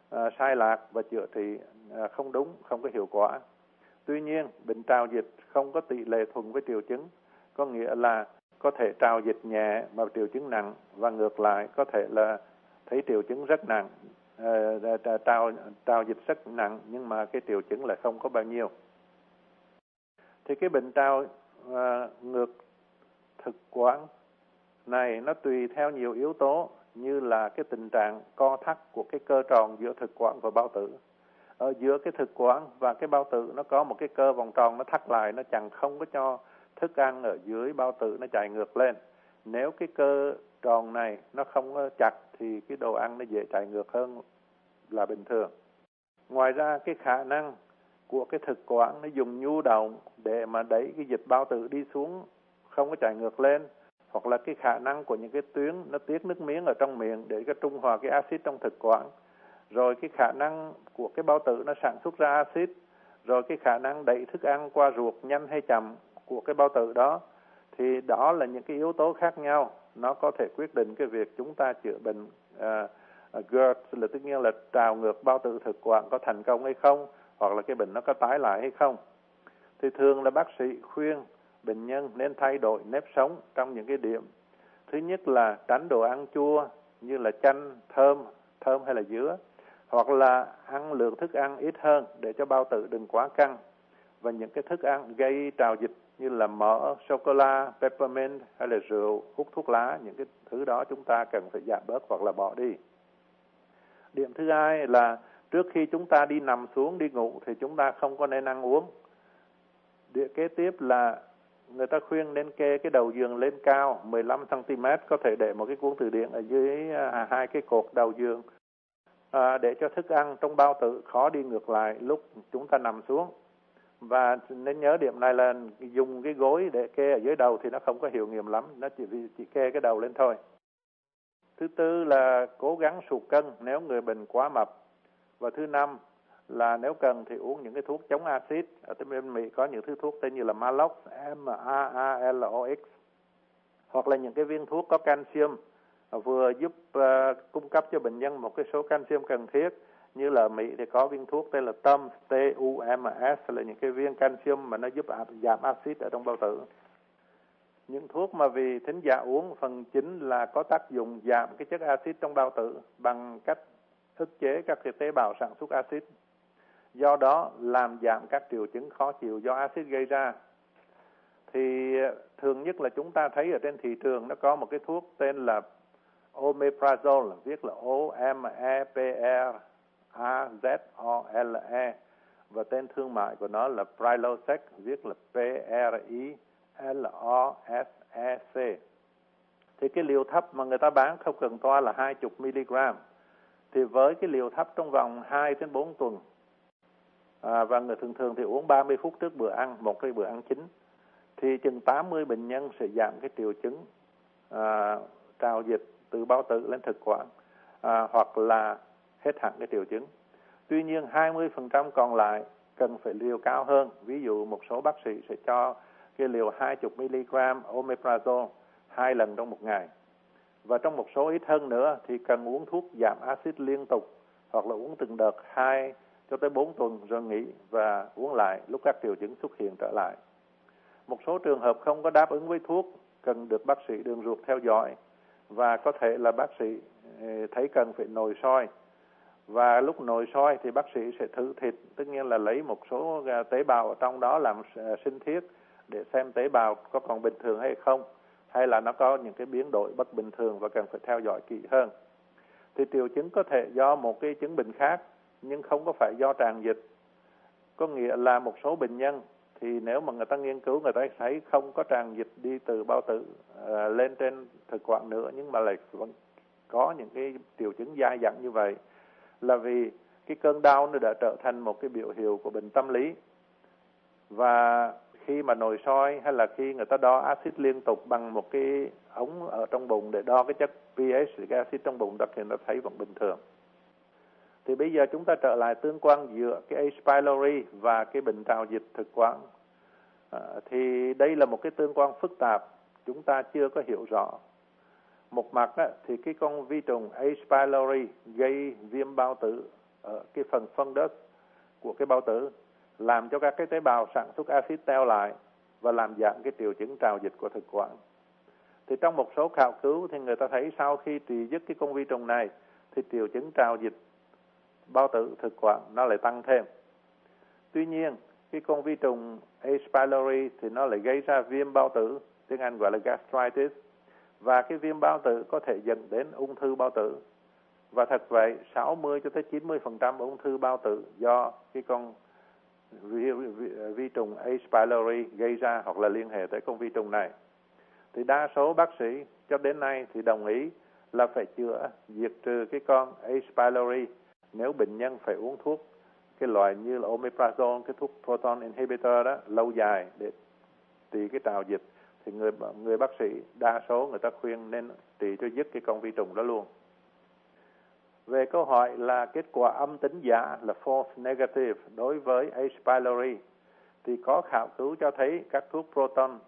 à, sai lạc và chữa trị à, không đúng không có hiệu quả. Tuy nhiên bệnh trào dịch không có tỷ lệ thuận với triệu chứng có nghĩa là có thể trào dịch nhẹ mà triệu chứng nặng và ngược lại có thể là thấy triệu chứng rất nặng. Ờ, tạo trào dịch rất nặng nhưng mà cái triệu chứng lại không có bao nhiêu thì cái bệnh trào à, ờ, ngược thực quản này nó tùy theo nhiều yếu tố như là cái tình trạng co thắt của cái cơ tròn giữa thực quản và bao tử. Ở giữa cái thực quản và cái bao tử nó có một cái cơ vòng tròn nó thắt lại, nó chẳng không có cho thức ăn ở dưới bao tử nó chạy ngược lên. Nếu cái cơ tròn này nó không có chặt thì cái đồ ăn nó dễ chạy ngược hơn là bình thường. Ngoài ra cái khả năng của cái thực quản nó dùng nhu động để mà đẩy cái dịch bao tử đi xuống, không có chạy ngược lên, hoặc là cái khả năng của những cái tuyến nó tiết nước miếng ở trong miệng để cái trung hòa cái axit trong thực quản. Rồi cái khả năng của cái bao tử nó sản xuất ra axit. Rồi cái khả năng đẩy thức ăn qua ruột nhanh hay chậm của cái bao tử đó. Thì đó là những cái yếu tố khác nhau nó có thể quyết định cái việc chúng ta chữa bệnh uh, GERD là tất nhiên là trào ngược bao tử thực quản có thành công hay không hoặc là cái bệnh nó có tái lại hay không thì thường là bác sĩ khuyên bệnh nhân nên thay đổi nếp sống trong những cái điểm. Thứ nhất là tránh đồ ăn chua như là chanh, thơm, thơm hay là dứa, hoặc là ăn lượng thức ăn ít hơn để cho bao tử đừng quá căng. Và những cái thức ăn gây trào dịch như là mỡ, sô-cô-la, peppermint hay là rượu, hút thuốc lá, những cái thứ đó chúng ta cần phải giảm bớt hoặc là bỏ đi. Điểm thứ hai là trước khi chúng ta đi nằm xuống đi ngủ thì chúng ta không có nên ăn uống. Địa kế tiếp là người ta khuyên nên kê cái đầu giường lên cao 15 cm có thể để một cái cuốn từ điển ở dưới à, à, hai cái cột đầu giường à, để cho thức ăn trong bao tử khó đi ngược lại lúc chúng ta nằm xuống và nên nhớ điểm này là dùng cái gối để kê ở dưới đầu thì nó không có hiệu nghiệm lắm nó chỉ chỉ kê cái đầu lên thôi. Thứ tư là cố gắng sụt cân nếu người bệnh quá mập. Và thứ năm là nếu cần thì uống những cái thuốc chống axit. Ở bên Mỹ có những thứ thuốc tên như là Malox M A A L O X hoặc là những cái viên thuốc có canxi vừa giúp uh, cung cấp cho bệnh nhân một cái số canxi cần thiết như là Mỹ thì có viên thuốc tên là TUMS T U M S, là những cái viên canxium mà nó giúp giảm axit ở trong bao tử. Những thuốc mà vì thính giả uống phần chính là có tác dụng giảm cái chất axit trong bao tử bằng cách ức chế các cái tế bào sản xuất axit. Do đó, làm giảm các triệu chứng khó chịu do axit gây ra. Thì, thường nhất là chúng ta thấy ở trên thị trường nó có một cái thuốc tên là omeprazole, viết là O M E P R. A Z O L E và tên thương mại của nó là Prilosec viết là P R I L O S E C thì cái liều thấp mà người ta bán không cần toa là 20 mg thì với cái liều thấp trong vòng 2 đến 4 tuần à, và người thường thường thì uống 30 phút trước bữa ăn một cái bữa ăn chính thì chừng 80 bệnh nhân sẽ giảm cái triệu chứng à, trào dịch từ bao tử lên thực quản à, hoặc là hết hẳn cái triệu chứng. Tuy nhiên 20% còn lại cần phải liều cao hơn. Ví dụ, một số bác sĩ sẽ cho cái liều 20 mg omeprazole hai lần trong một ngày. Và trong một số ít hơn nữa thì cần uống thuốc giảm axit liên tục hoặc là uống từng đợt hai cho tới 4 tuần rồi nghỉ và uống lại lúc các triệu chứng xuất hiện trở lại. Một số trường hợp không có đáp ứng với thuốc cần được bác sĩ đường ruột theo dõi và có thể là bác sĩ ờ, thấy cần phải nồi soi và lúc nội soi thì bác sĩ sẽ thử thịt tất nhiên là lấy một số à, tế bào ở trong đó làm à, sinh thiết để xem tế bào có còn bình thường hay không hay là nó có những cái biến đổi bất bình thường và cần phải theo dõi kỹ hơn. Thì triệu chứng có thể do một cái chứng bệnh khác nhưng không có phải do tràn dịch. Có nghĩa là một số bệnh nhân thì nếu mà người ta nghiên cứu người ta thấy không có tràn dịch đi từ bao tử uh, lên trên thực quản nữa nhưng mà lại vẫn có những cái triệu chứng dai dẳng như vậy là vì cái cơn đau nó đã trở thành một cái biểu hiệu của bệnh tâm lý. Và khi mà nội soi hay là khi người ta đo axit liên tục bằng một cái ống ở trong bụng để đo cái chất pH cái axit trong bụng đặc thì nó thấy vẫn bình thường. Thì bây giờ chúng ta trở lại tương quan giữa cái H. pylori và cái bệnh trào dịch thực quản. À, thì đây là một cái tương quan phức tạp chúng ta chưa có hiểu rõ một mặt á, thì cái con vi trùng H. pylori gây viêm bao tử ở cái phần phân đất của cái bao tử làm cho các cái tế bào sản xuất axit teo lại và làm giảm cái triệu chứng trào dịch của thực quản. Thì trong một số khảo cứu thì người ta thấy sau khi trị dứt cái con vi trùng này thì triệu chứng trào dịch bao tử thực quản nó lại tăng thêm. Tuy nhiên, cái con vi trùng H. pylori thì nó lại gây ra viêm bao tử, tiếng Anh gọi là gastritis. Và cái viêm bao tử có thể dẫn đến ung thư bao tử. Và thật vậy, 60 cho tới 90% ung thư bao tử do cái con vi, vi, vi trùng H. pylori gây ra hoặc là liên hệ tới con vi trùng này. Thì đa số bác sĩ cho đến nay thì đồng ý là phải chữa diệt trừ cái con H. pylori nếu bệnh nhân phải uống thuốc cái loại như là omeprazole cái thuốc proton inhibitor đó lâu dài để trị cái trào dịch thì người người bác sĩ đa số người ta khuyên nên trị cho dứt cái con vi trùng đó luôn về câu hỏi là kết quả âm tính giả là false negative đối với H. pylori, thì có khảo cứu cho thấy các thuốc proton,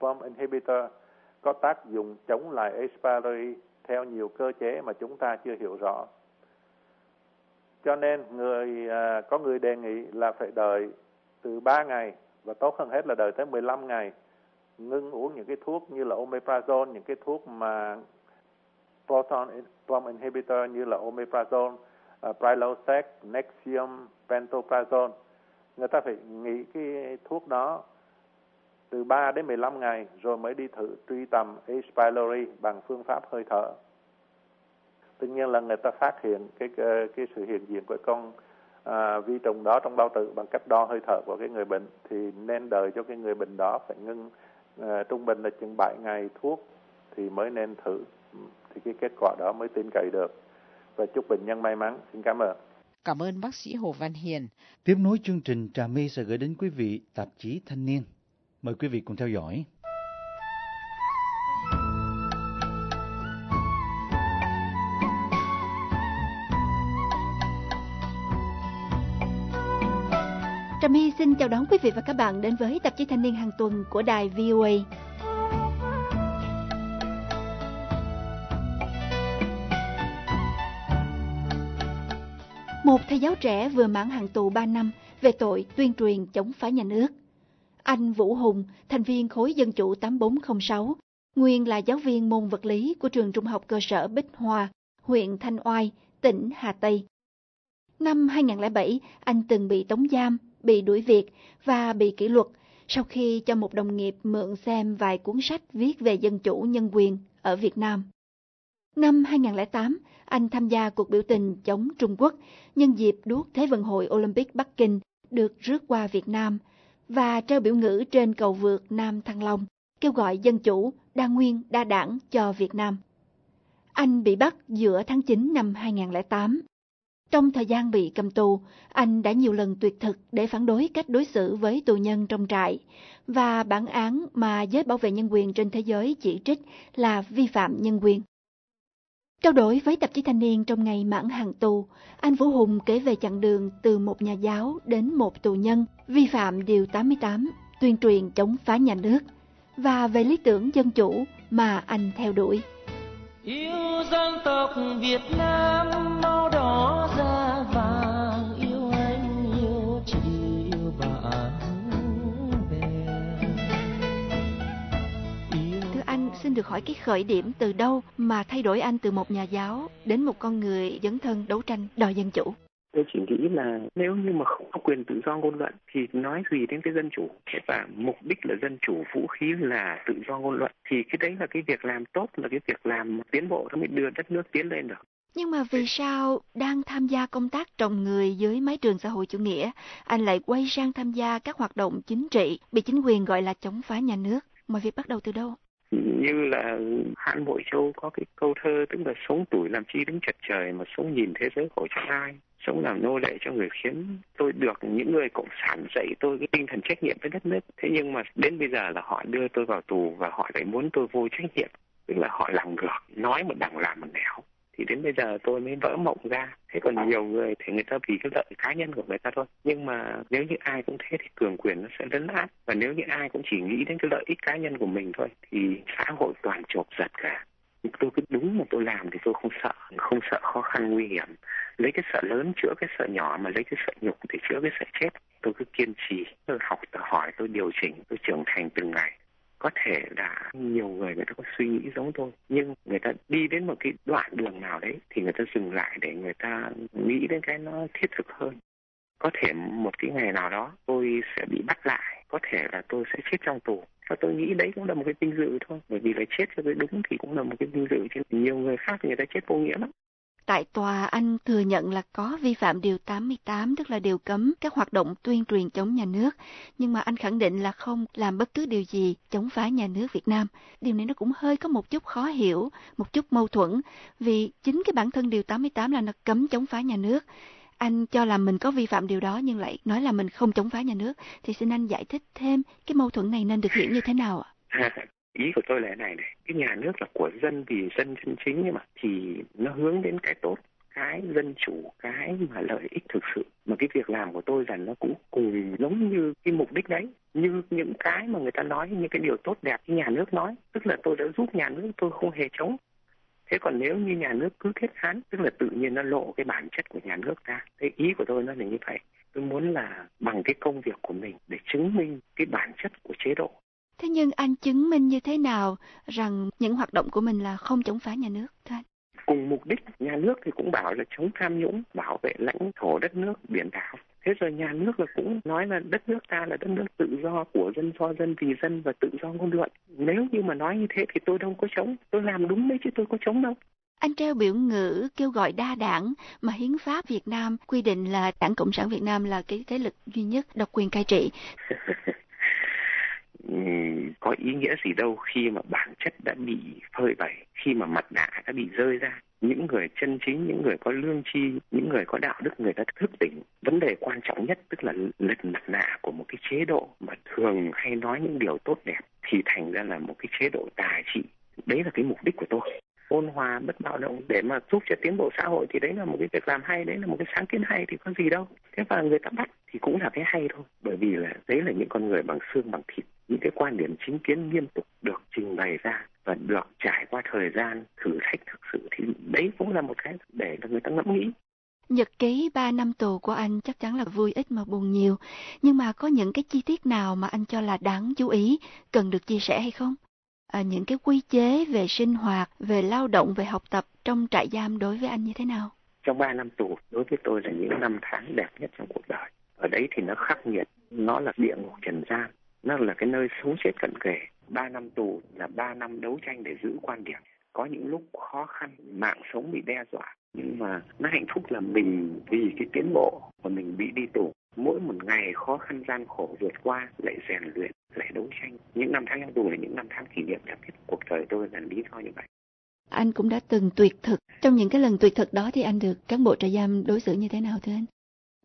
pump inhibitor có tác dụng chống lại H. pylori theo nhiều cơ chế mà chúng ta chưa hiểu rõ. Cho nên người à, có người đề nghị là phải đợi từ 3 ngày và tốt hơn hết là đợi tới 15 ngày ngưng uống những cái thuốc như là omeprazole, những cái thuốc mà proton pump inhibitor như là omeprazole, uh, Prilosec, Nexium, Pantoprazole. Người ta phải nghỉ cái thuốc đó từ 3 đến 15 ngày rồi mới đi thử truy tầm H. pylori bằng phương pháp hơi thở. Tuy nhiên là người ta phát hiện cái cái, cái sự hiện diện của con à, vi trùng đó trong bao tử bằng cách đo hơi thở của cái người bệnh thì nên đợi cho cái người bệnh đó phải ngưng à, trung bình là chừng 7 ngày thuốc thì mới nên thử thì cái kết quả đó mới tin cậy được. Và chúc bệnh nhân may mắn. Xin cảm ơn. Cảm ơn bác sĩ Hồ Văn Hiền. Tiếp nối chương trình Trà My sẽ gửi đến quý vị tạp chí Thanh niên. Mời quý vị cùng theo dõi. Chào đón quý vị và các bạn đến với tạp chí Thanh niên hàng tuần của đài VOA. Một thầy giáo trẻ vừa mãn hạn tù 3 năm về tội tuyên truyền chống phá nhà nước. Anh Vũ Hùng, thành viên khối dân chủ 8406, nguyên là giáo viên môn vật lý của trường trung học cơ sở Bích Hoa, huyện Thanh Oai, tỉnh Hà Tây. Năm 2007, anh từng bị tống giam, bị đuổi việc và bị kỷ luật sau khi cho một đồng nghiệp mượn xem vài cuốn sách viết về dân chủ nhân quyền ở Việt Nam. Năm 2008, anh tham gia cuộc biểu tình chống Trung Quốc nhân dịp đuốc Thế vận hội Olympic Bắc Kinh được rước qua Việt Nam và treo biểu ngữ trên cầu vượt Nam Thăng Long, kêu gọi dân chủ, đa nguyên, đa đảng cho Việt Nam. Anh bị bắt giữa tháng 9 năm 2008. Trong thời gian bị cầm tù, anh đã nhiều lần tuyệt thực để phản đối cách đối xử với tù nhân trong trại và bản án mà giới bảo vệ nhân quyền trên thế giới chỉ trích là vi phạm nhân quyền. Trao đổi với tạp chí Thanh niên trong ngày mãn hàng tù, anh Vũ Hùng kể về chặng đường từ một nhà giáo đến một tù nhân vi phạm Điều 88, tuyên truyền chống phá nhà nước, và về lý tưởng dân chủ mà anh theo đuổi. Yêu dân tộc Việt Nam màu đỏ da vàng yêu anh yêu chị yêu bạn bè. yêu... Thưa anh, xin được hỏi cái khởi điểm từ đâu mà thay đổi anh từ một nhà giáo đến một con người dấn thân đấu tranh đòi dân chủ? Tôi chỉ nghĩ là nếu như mà không có quyền tự do ngôn luận thì nói gì đến cái dân chủ và mục đích là dân chủ vũ khí là tự do ngôn luận thì cái đấy là cái việc làm tốt là cái việc làm tiến bộ nó mới đưa đất nước tiến lên được nhưng mà vì sao đang tham gia công tác trồng người dưới mái trường xã hội chủ nghĩa, anh lại quay sang tham gia các hoạt động chính trị bị chính quyền gọi là chống phá nhà nước? Mọi việc bắt đầu từ đâu? Như là Hãn Bội Châu có cái câu thơ tức là sống tuổi làm chi đứng chật trời mà sống nhìn thế giới khổ cho ai sống làm nô lệ cho người khiến tôi được những người cộng sản dạy tôi cái tinh thần trách nhiệm với đất nước. Thế nhưng mà đến bây giờ là họ đưa tôi vào tù và họ lại muốn tôi vô trách nhiệm. Tức là họ làm ngược, nói một đằng làm một nẻo. Thì đến bây giờ tôi mới vỡ mộng ra. Thế còn nhiều người thì người ta vì cái lợi cá nhân của người ta thôi. Nhưng mà nếu như ai cũng thế thì cường quyền nó sẽ lấn át. Và nếu như ai cũng chỉ nghĩ đến cái lợi ích cá nhân của mình thôi, thì xã hội toàn chộp giật cả tôi cứ đúng mà tôi làm thì tôi không sợ không sợ khó khăn, nguy hiểm. Lấy cái sợ lớn chữa cái sợ nhỏ mà lấy cái sợ nhục để chữa cái sợ chết. Tôi cứ kiên trì, tôi học, tôi hỏi, tôi điều chỉnh, tôi trưởng thành từng ngày. Có thể là nhiều người người ta có suy nghĩ giống tôi, nhưng người ta đi đến một cái đoạn đường nào đấy thì người ta dừng lại để người ta nghĩ đến cái nó thiết thực hơn. Có thể một cái ngày nào đó tôi sẽ bị bắt lại, có thể là tôi sẽ chết trong tù và tôi nghĩ đấy cũng là một cái vinh dự thôi bởi vì là chết cho cái đúng thì cũng là một cái vinh dự chứ nhiều người khác người ta chết vô nghĩa lắm Tại tòa, anh thừa nhận là có vi phạm Điều 88, tức là điều cấm các hoạt động tuyên truyền chống nhà nước. Nhưng mà anh khẳng định là không làm bất cứ điều gì chống phá nhà nước Việt Nam. Điều này nó cũng hơi có một chút khó hiểu, một chút mâu thuẫn. Vì chính cái bản thân Điều 88 là nó cấm chống phá nhà nước. Anh cho là mình có vi phạm điều đó nhưng lại nói là mình không chống phá nhà nước. Thì xin anh giải thích thêm cái mâu thuẫn này nên được hiểu như thế nào ạ? À, ý của tôi là thế này này. Cái nhà nước là của dân vì dân chân chính nhưng mà. Thì nó hướng đến cái tốt, cái dân chủ, cái mà lợi ích thực sự. Mà cái việc làm của tôi là nó cũng cùng giống như cái mục đích đấy. Như những cái mà người ta nói những cái điều tốt đẹp cái nhà nước nói. Tức là tôi đã giúp nhà nước, tôi không hề chống thế còn nếu như nhà nước cứ kết án, tức là tự nhiên nó lộ cái bản chất của nhà nước ra thế ý của tôi nó là như vậy, tôi muốn là bằng cái công việc của mình để chứng minh cái bản chất của chế độ Thế nhưng anh chứng minh như thế nào rằng những hoạt động của mình là không chống phá nhà nước, thưa anh? Cùng mục đích, nhà nước thì cũng bảo là chống tham nhũng, bảo vệ lãnh thổ đất nước, biển đảo. Thế rồi nhà nước là cũng nói là đất nước ta là đất nước tự do của dân do dân vì dân và tự do ngôn luận. Nếu như mà nói như thế thì tôi đâu có chống, tôi làm đúng đấy chứ tôi có chống đâu. Anh treo biểu ngữ kêu gọi đa đảng mà hiến pháp Việt Nam quy định là Đảng Cộng sản Việt Nam là cái thế lực duy nhất độc quyền cai trị. (laughs) có ý nghĩa gì đâu khi mà bản chất đã bị phơi bày, khi mà mặt nạ đã bị rơi ra. Những người chân chính, những người có lương tri, những người có đạo đức, người ta thức tỉnh. Vấn đề quan trọng nhất, tức là lật mặt nạ của một cái chế độ mà thường hay nói những điều tốt đẹp, thì thành ra là một cái chế độ tà trị. Đấy là cái mục đích của tôi ôn hòa bất bạo động để mà giúp cho tiến bộ xã hội thì đấy là một cái việc làm hay đấy là một cái sáng kiến hay thì có gì đâu thế và người ta bắt thì cũng là cái hay thôi bởi vì là đấy là những con người bằng xương bằng thịt những cái quan điểm chính kiến nghiêm túc được trình bày ra và được trải qua thời gian thử thách thực sự thì đấy cũng là một cái để cho người ta ngẫm nghĩ Nhật ký 3 năm tù của anh chắc chắn là vui ít mà buồn nhiều. Nhưng mà có những cái chi tiết nào mà anh cho là đáng chú ý, cần được chia sẻ hay không? À, những cái quy chế về sinh hoạt, về lao động, về học tập trong trại giam đối với anh như thế nào? Trong 3 năm tù, đối với tôi là những năm tháng đẹp nhất trong cuộc đời. Ở đấy thì nó khắc nghiệt, nó là địa ngục trần gian nó là cái nơi sống chết cận kề ba năm tù là ba năm đấu tranh để giữ quan điểm có những lúc khó khăn mạng sống bị đe dọa nhưng mà nó hạnh phúc là mình vì cái tiến bộ mà mình bị đi tù mỗi một ngày khó khăn gian khổ vượt qua lại rèn luyện lại đấu tranh. Những năm tháng tù là những năm tháng kỷ niệm đẹp nhất cuộc đời tôi là lý do như vậy. Anh cũng đã từng tuyệt thực. Trong những cái lần tuyệt thực đó thì anh được cán bộ trại giam đối xử như thế nào thưa anh?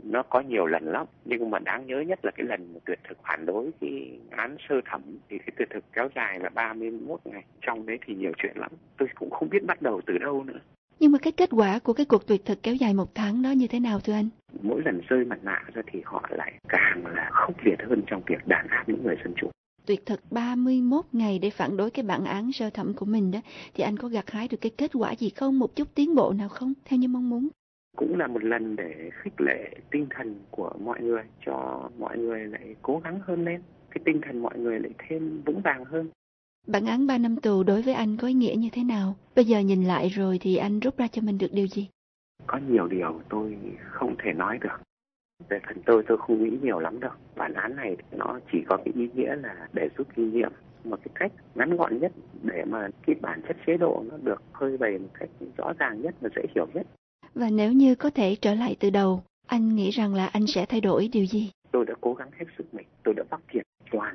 Nó có nhiều lần lắm nhưng mà đáng nhớ nhất là cái lần tuyệt thực phản đối cái án sơ thẩm thì cái tuyệt thực kéo dài là 31 ngày. Trong đấy thì nhiều chuyện lắm. Tôi cũng không biết bắt đầu từ đâu nữa nhưng mà cái kết quả của cái cuộc tuyệt thực kéo dài một tháng đó như thế nào thưa anh? Mỗi lần rơi mặt nạ ra thì họ lại càng là khốc liệt hơn trong việc đàn áp những người dân chủ. Tuyệt thực 31 ngày để phản đối cái bản án sơ thẩm của mình đó, thì anh có gặt hái được cái kết quả gì không? Một chút tiến bộ nào không? Theo như mong muốn? cũng là một lần để khích lệ tinh thần của mọi người cho mọi người lại cố gắng hơn lên cái tinh thần mọi người lại thêm vững vàng hơn Bản án 3 năm tù đối với anh có ý nghĩa như thế nào? Bây giờ nhìn lại rồi thì anh rút ra cho mình được điều gì? Có nhiều điều tôi không thể nói được. Về phần tôi, tôi không nghĩ nhiều lắm đâu. Bản án này nó chỉ có cái ý nghĩa là để rút kinh nghiệm một cái cách ngắn gọn nhất để mà cái bản chất chế độ nó được phơi bày một cách rõ ràng nhất và dễ hiểu nhất. Và nếu như có thể trở lại từ đầu, anh nghĩ rằng là anh sẽ thay đổi điều gì? Tôi đã cố gắng hết sức mình, tôi đã bắt thiệt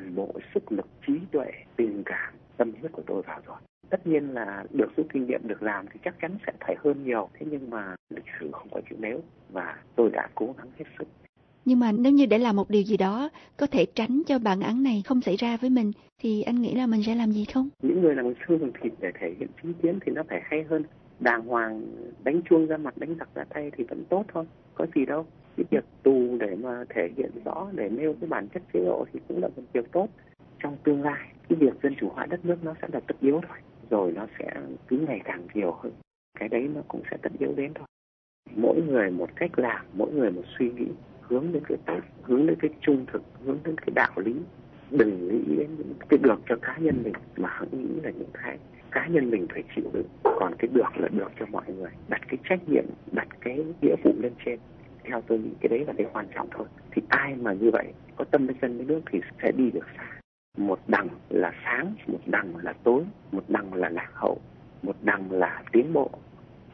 toàn bộ sức lực, trí tuệ, tình cảm, tâm huyết của tôi vào rồi. Tất nhiên là được rút kinh nghiệm được làm thì chắc chắn sẽ phải hơn nhiều. Thế nhưng mà lịch sử không có chữ nếu và tôi đã cố gắng hết sức. Nhưng mà nếu như để làm một điều gì đó có thể tránh cho bản án này không xảy ra với mình thì anh nghĩ là mình sẽ làm gì không? Những người làm xương thì để thể hiện chính kiến thì nó phải hay hơn. Đàng hoàng đánh chuông ra mặt đánh giặc ra tay thì vẫn tốt thôi. Có gì đâu. Cái việc tù để mà thể hiện rõ để nêu cái bản chất chế độ thì cũng là một việc tốt. Trong tương lai cái việc dân chủ hóa đất nước nó sẽ là tất yếu thôi. Rồi nó sẽ cứ ngày càng nhiều hơn. Cái đấy nó cũng sẽ tất yếu đến thôi. Mỗi người một cách làm, mỗi người một suy nghĩ hướng đến cái tốt hướng đến cái trung thực hướng đến cái đạo lý đừng nghĩ đến những cái được cho cá nhân mình mà hãy nghĩ là những cái cá nhân mình phải chịu đựng. Còn cái được là được cho mọi người. Đặt cái trách nhiệm, đặt cái nghĩa vụ lên trên. Theo tôi nghĩ cái đấy là cái quan trọng thôi. Thì ai mà như vậy, có tâm với dân với nước thì sẽ đi được xa. Một đằng là sáng, một đằng là tối, một đằng là lạc hậu, một đằng là tiến bộ.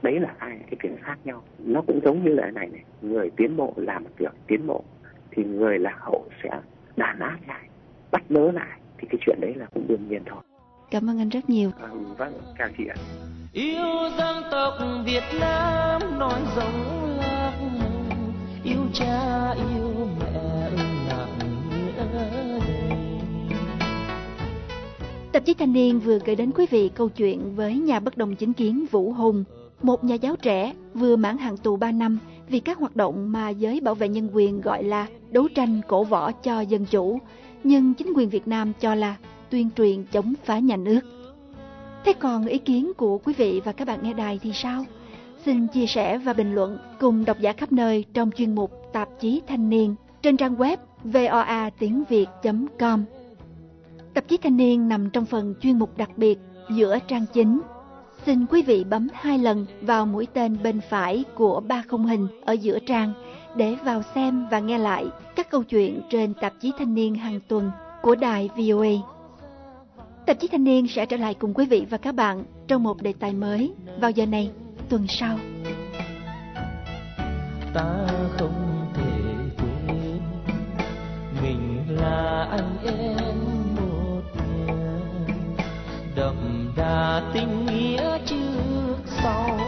Đấy là hai cái chuyện khác nhau. Nó cũng giống như là này này. Người tiến bộ làm việc tiến bộ, thì người lạc hậu sẽ đàn áp lại, bắt bớ lại. Thì cái chuyện đấy là cũng đương nhiên thôi cảm ơn anh rất nhiều. À, vâng chào chị ạ. Yêu dân tộc Việt Nam nói giống lạc yêu cha yêu mẹ nặng nghĩa Tạp chí Thanh niên vừa gửi đến quý vị câu chuyện với nhà bất đồng chính kiến Vũ Hùng một nhà giáo trẻ vừa mãn hạn tù 3 năm vì các hoạt động mà giới bảo vệ nhân quyền gọi là đấu tranh cổ võ cho dân chủ, nhưng chính quyền Việt Nam cho là tuyên truyền chống phá nhà nước. Thế còn ý kiến của quý vị và các bạn nghe đài thì sao? Xin chia sẻ và bình luận cùng độc giả khắp nơi trong chuyên mục Tạp chí Thanh niên trên trang web voa tiếng việt.com. Tạp chí Thanh niên nằm trong phần chuyên mục đặc biệt giữa trang chính Xin quý vị bấm hai lần vào mũi tên bên phải của ba khung hình ở giữa trang để vào xem và nghe lại các câu chuyện trên tạp chí thanh niên hàng tuần của đài VOA. Tạp chí thanh niên sẽ trở lại cùng quý vị và các bạn trong một đề tài mới vào giờ này tuần sau. Ta không thể quên mình là anh em một nhà đậm đà tình nghĩa trước sau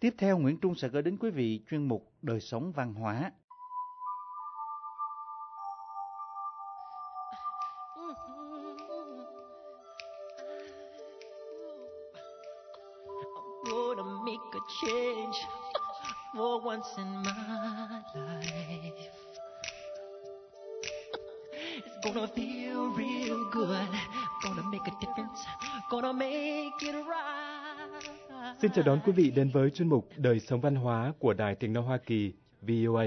Tiếp theo, Nguyễn Trung sẽ gửi đến quý vị chuyên mục Đời sống văn hóa. Once in my life. Gonna feel real good. Gonna make a difference. Gonna make it right. Xin chào đón quý vị đến với chuyên mục Đời sống văn hóa của Đài Tiếng nói Hoa Kỳ VOA.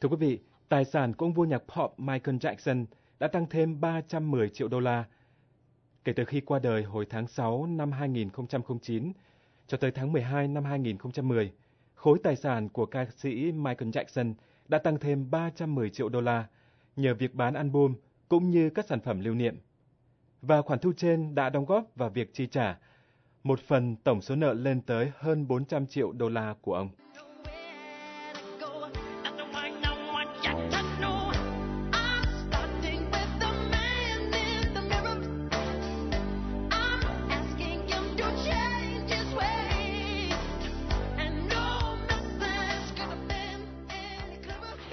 Thưa quý vị, tài sản của ông vua nhạc pop Michael Jackson đã tăng thêm 310 triệu đô la kể từ khi qua đời hồi tháng 6 năm 2009 cho tới tháng 12 năm 2010. Khối tài sản của ca sĩ Michael Jackson đã tăng thêm 310 triệu đô la nhờ việc bán album cũng như các sản phẩm lưu niệm. Và khoản thu trên đã đóng góp vào việc chi trả một phần tổng số nợ lên tới hơn 400 triệu đô la của ông.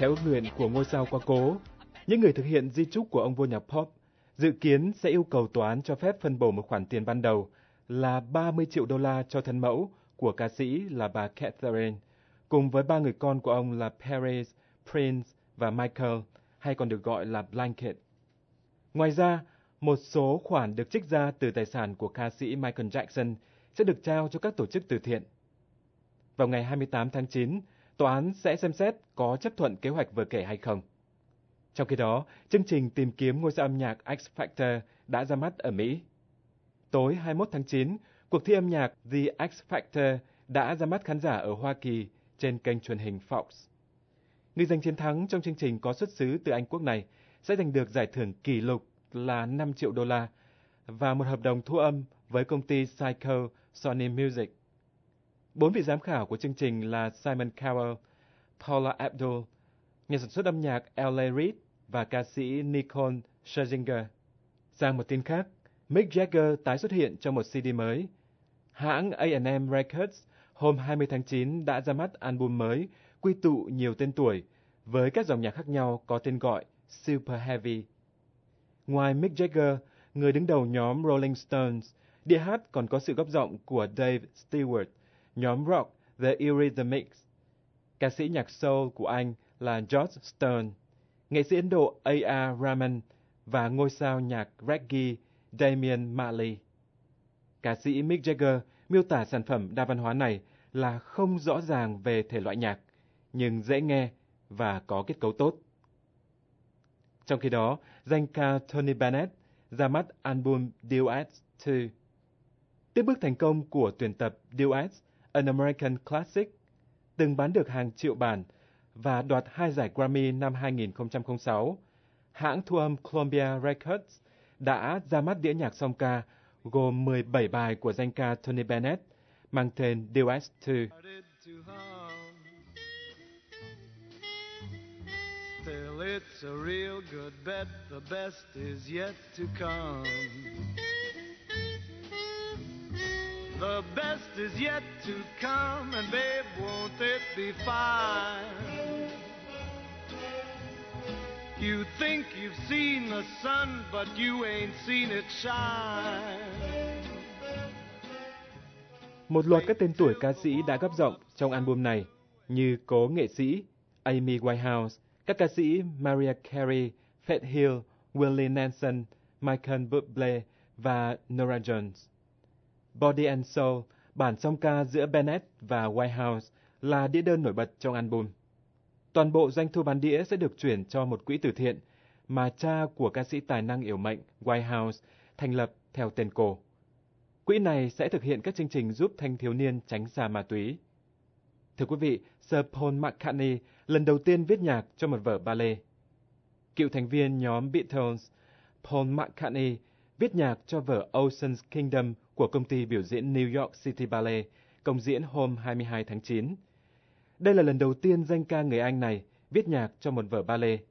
Theo ước nguyện của ngôi sao quá cố, những người thực hiện di chúc của ông vua nhạc pop dự kiến sẽ yêu cầu tòa án cho phép phân bổ một khoản tiền ban đầu là 30 triệu đô la cho thân mẫu của ca sĩ là bà Catherine, cùng với ba người con của ông là Paris, Prince và Michael, hay còn được gọi là Blanket. Ngoài ra, một số khoản được trích ra từ tài sản của ca sĩ Michael Jackson sẽ được trao cho các tổ chức từ thiện. Vào ngày 28 tháng 9, tòa án sẽ xem xét có chấp thuận kế hoạch vừa kể hay không. Trong khi đó, chương trình tìm kiếm ngôi sao âm nhạc X Factor đã ra mắt ở Mỹ. Tối 21 tháng 9, cuộc thi âm nhạc The X Factor đã ra mắt khán giả ở Hoa Kỳ trên kênh truyền hình Fox. Người giành chiến thắng trong chương trình có xuất xứ từ Anh quốc này sẽ giành được giải thưởng kỷ lục là 5 triệu đô la và một hợp đồng thu âm với công ty Psycho Sony Music. Bốn vị giám khảo của chương trình là Simon Cowell, Paula Abdul, nhà sản xuất âm nhạc L.A. Reid và ca sĩ Nicole Scherzinger. Sang một tin khác, Mick Jagger tái xuất hiện trong một CD mới. Hãng A&M Records hôm 20 tháng 9 đã ra mắt album mới quy tụ nhiều tên tuổi với các dòng nhạc khác nhau có tên gọi Super Heavy. Ngoài Mick Jagger, người đứng đầu nhóm Rolling Stones, đĩa hát còn có sự góp giọng của Dave Stewart, nhóm rock The Eurythmics. Ca sĩ nhạc soul của Anh là George Stern, nghệ sĩ Ấn Độ A.R. Rahman và ngôi sao nhạc reggae Damian Marley. Ca sĩ Mick Jagger miêu tả sản phẩm đa văn hóa này là không rõ ràng về thể loại nhạc, nhưng dễ nghe và có kết cấu tốt. Trong khi đó, danh ca Tony Bennett ra mắt album Duets 2. Tiếp bước thành công của tuyển tập Duets, An American Classic, từng bán được hàng triệu bản và đoạt hai giải Grammy năm 2006, hãng thu âm Columbia Records đã ra mắt đĩa nhạc song ca gồm 17 bài của danh ca Tony Bennett mang tên Duets 2. Still, it's a real good bet. The best is yet to come. The best is yet to come, and babe, won't it be fine? You think you've seen the sun, but you ain't seen it shine. Một loạt các tên tuổi ca sĩ đã góp giọng trong album này như cố nghệ sĩ Amy Winehouse, các ca sĩ Mariah Carey, Fat Hill, Willie Nelson, Michael Bublé và Nora Jones. Body and Soul, bản song ca giữa Bennett và Whitehouse là đĩa đơn nổi bật trong album. Toàn bộ doanh thu bán đĩa sẽ được chuyển cho một quỹ từ thiện mà cha của ca sĩ tài năng yểu mệnh Whitehouse thành lập theo tên cô. Quỹ này sẽ thực hiện các chương trình giúp thanh thiếu niên tránh xa ma túy. Thưa quý vị, Sir Paul McCartney lần đầu tiên viết nhạc cho một vở ballet. Cựu thành viên nhóm Beatles, Paul McCartney viết nhạc cho vở Ocean's Kingdom của công ty biểu diễn New York City Ballet, công diễn hôm 22 tháng 9. Đây là lần đầu tiên danh ca người Anh này viết nhạc cho một vở ballet.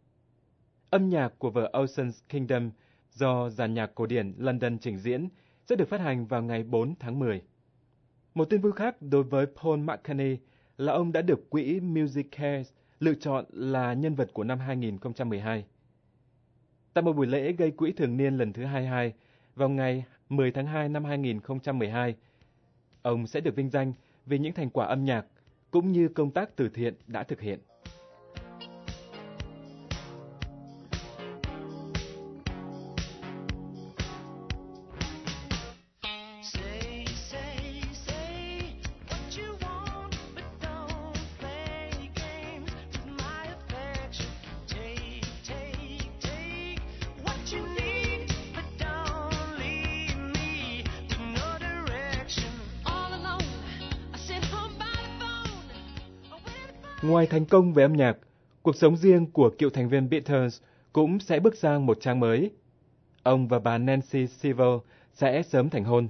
Âm nhạc của vở Ocean's Kingdom do dàn nhạc cổ điển London trình diễn sẽ được phát hành vào ngày 4 tháng 10. Một tin vui khác đối với Paul McCartney là ông đã được quỹ Music Cares lựa chọn là nhân vật của năm 2012. Tại một buổi lễ gây quỹ thường niên lần thứ 22 vào ngày 10 tháng 2 năm 2012, ông sẽ được vinh danh vì những thành quả âm nhạc cũng như công tác từ thiện đã thực hiện. Thành công về âm nhạc, cuộc sống riêng của cựu thành viên Beatles cũng sẽ bước sang một trang mới. Ông và bà Nancy Silver sẽ sớm thành hôn,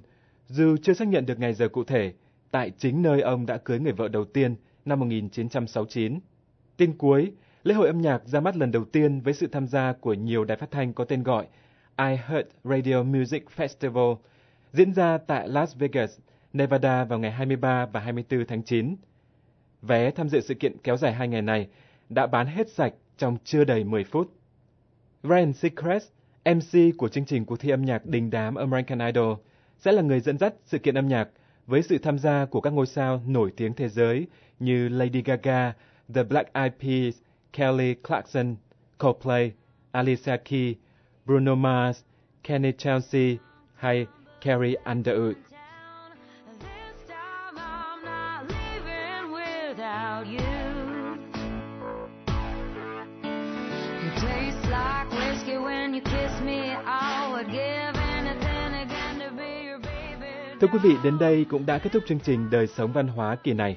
dù chưa xác nhận được ngày giờ cụ thể, tại chính nơi ông đã cưới người vợ đầu tiên năm 1969. Tin cuối, lễ hội âm nhạc ra mắt lần đầu tiên với sự tham gia của nhiều đài phát thanh có tên gọi I Heard Radio Music Festival, diễn ra tại Las Vegas, Nevada vào ngày 23 và 24 tháng 9. Vé tham dự sự kiện kéo dài hai ngày này đã bán hết sạch trong chưa đầy 10 phút. Ryan Seacrest, MC của chương trình cuộc thi âm nhạc đình đám American Idol, sẽ là người dẫn dắt sự kiện âm nhạc với sự tham gia của các ngôi sao nổi tiếng thế giới như Lady Gaga, The Black Eyed Peas, Kelly Clarkson, Coldplay, Alicia Keys, Bruno Mars, Kenny Chelsea hay Carrie Underwood. Thưa quý vị, đến đây cũng đã kết thúc chương trình Đời sống văn hóa kỳ này.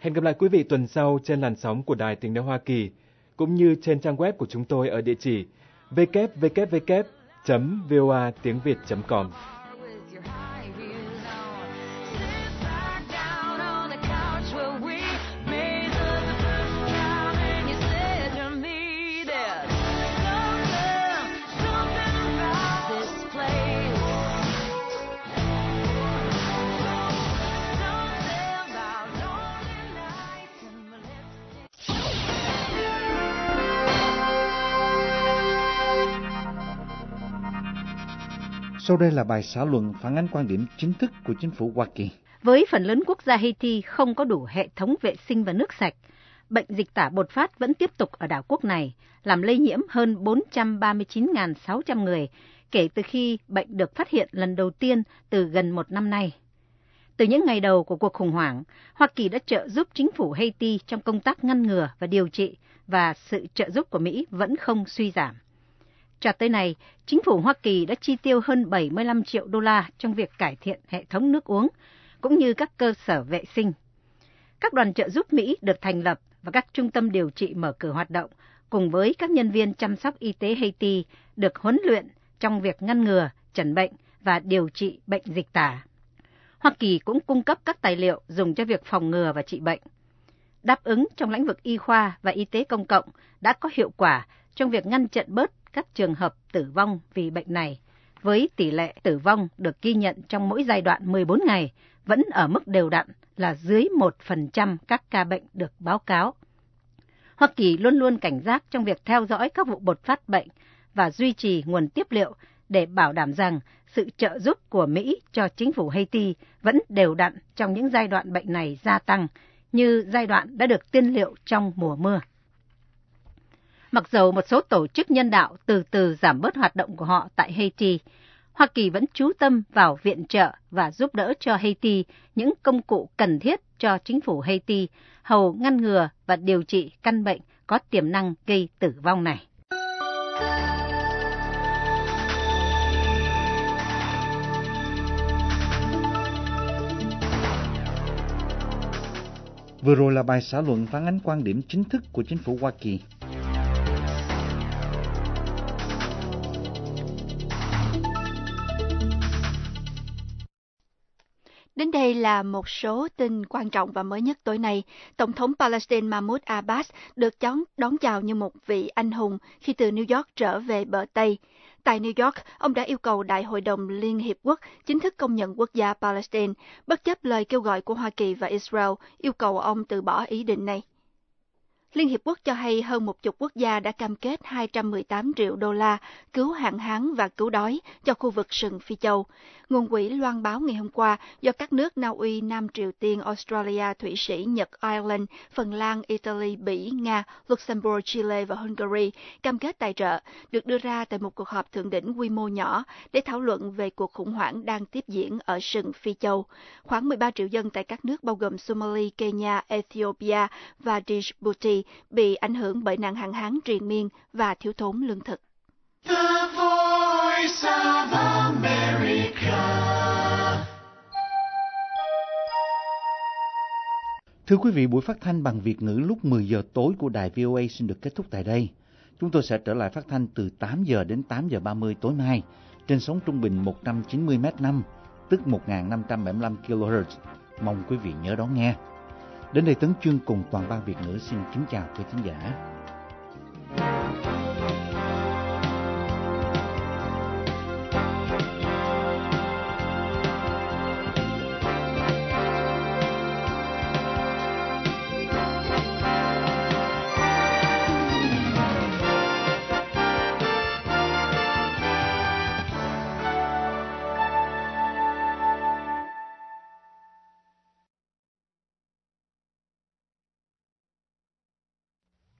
Hẹn gặp lại quý vị tuần sau trên làn sóng của Đài Tiếng Nói Hoa Kỳ, cũng như trên trang web của chúng tôi ở địa chỉ www.voa tiếng Việt.com. Sau đây là bài xã luận phản ánh quan điểm chính thức của chính phủ Hoa Kỳ. Với phần lớn quốc gia Haiti không có đủ hệ thống vệ sinh và nước sạch, bệnh dịch tả bột phát vẫn tiếp tục ở đảo quốc này, làm lây nhiễm hơn 439.600 người kể từ khi bệnh được phát hiện lần đầu tiên từ gần một năm nay. Từ những ngày đầu của cuộc khủng hoảng, Hoa Kỳ đã trợ giúp chính phủ Haiti trong công tác ngăn ngừa và điều trị và sự trợ giúp của Mỹ vẫn không suy giảm. Cho tới nay, chính phủ Hoa Kỳ đã chi tiêu hơn 75 triệu đô la trong việc cải thiện hệ thống nước uống, cũng như các cơ sở vệ sinh. Các đoàn trợ giúp Mỹ được thành lập và các trung tâm điều trị mở cửa hoạt động, cùng với các nhân viên chăm sóc y tế Haiti được huấn luyện trong việc ngăn ngừa, chẩn bệnh và điều trị bệnh dịch tả. Hoa Kỳ cũng cung cấp các tài liệu dùng cho việc phòng ngừa và trị bệnh. Đáp ứng trong lĩnh vực y khoa và y tế công cộng đã có hiệu quả trong việc ngăn chặn bớt các trường hợp tử vong vì bệnh này, với tỷ lệ tử vong được ghi nhận trong mỗi giai đoạn 14 ngày vẫn ở mức đều đặn là dưới 1% các ca bệnh được báo cáo. Hoa Kỳ luôn luôn cảnh giác trong việc theo dõi các vụ bột phát bệnh và duy trì nguồn tiếp liệu để bảo đảm rằng sự trợ giúp của Mỹ cho chính phủ Haiti vẫn đều đặn trong những giai đoạn bệnh này gia tăng, như giai đoạn đã được tiên liệu trong mùa mưa. Mặc dầu một số tổ chức nhân đạo từ từ giảm bớt hoạt động của họ tại Haiti, Hoa Kỳ vẫn chú tâm vào viện trợ và giúp đỡ cho Haiti những công cụ cần thiết cho chính phủ Haiti hầu ngăn ngừa và điều trị căn bệnh có tiềm năng gây tử vong này. Vừa rồi là bài xã luận phản ánh quan điểm chính thức của chính phủ Hoa Kỳ. Đến đây là một số tin quan trọng và mới nhất tối nay. Tổng thống Palestine Mahmoud Abbas được chón đón chào như một vị anh hùng khi từ New York trở về bờ Tây. Tại New York, ông đã yêu cầu Đại hội đồng Liên Hiệp Quốc chính thức công nhận quốc gia Palestine, bất chấp lời kêu gọi của Hoa Kỳ và Israel yêu cầu ông từ bỏ ý định này. Liên Hiệp Quốc cho hay hơn một chục quốc gia đã cam kết 218 triệu đô la cứu hạn hán và cứu đói cho khu vực sừng Phi Châu. Nguồn quỹ loan báo ngày hôm qua do các nước Na Uy, Nam Triều Tiên, Australia, Thụy Sĩ, Nhật, Ireland, Phần Lan, Italy, Bỉ, Nga, Luxembourg, Chile và Hungary cam kết tài trợ được đưa ra tại một cuộc họp thượng đỉnh quy mô nhỏ để thảo luận về cuộc khủng hoảng đang tiếp diễn ở sừng Phi Châu. Khoảng 13 triệu dân tại các nước bao gồm Somalia, Kenya, Ethiopia và Djibouti bị ảnh hưởng bởi nạn hạn hán triền miên và thiếu thốn lương thực. The Voice of America. Thưa quý vị, buổi phát thanh bằng Việt ngữ lúc 10 giờ tối của đài VOA xin được kết thúc tại đây. Chúng tôi sẽ trở lại phát thanh từ 8 giờ đến 8 giờ 30 tối mai trên sóng trung bình 190 m5, tức 1575 kHz. Mong quý vị nhớ đón nghe. Đến đây Tấn Chương cùng toàn ban Việt ngữ xin kính chào quý thính giả.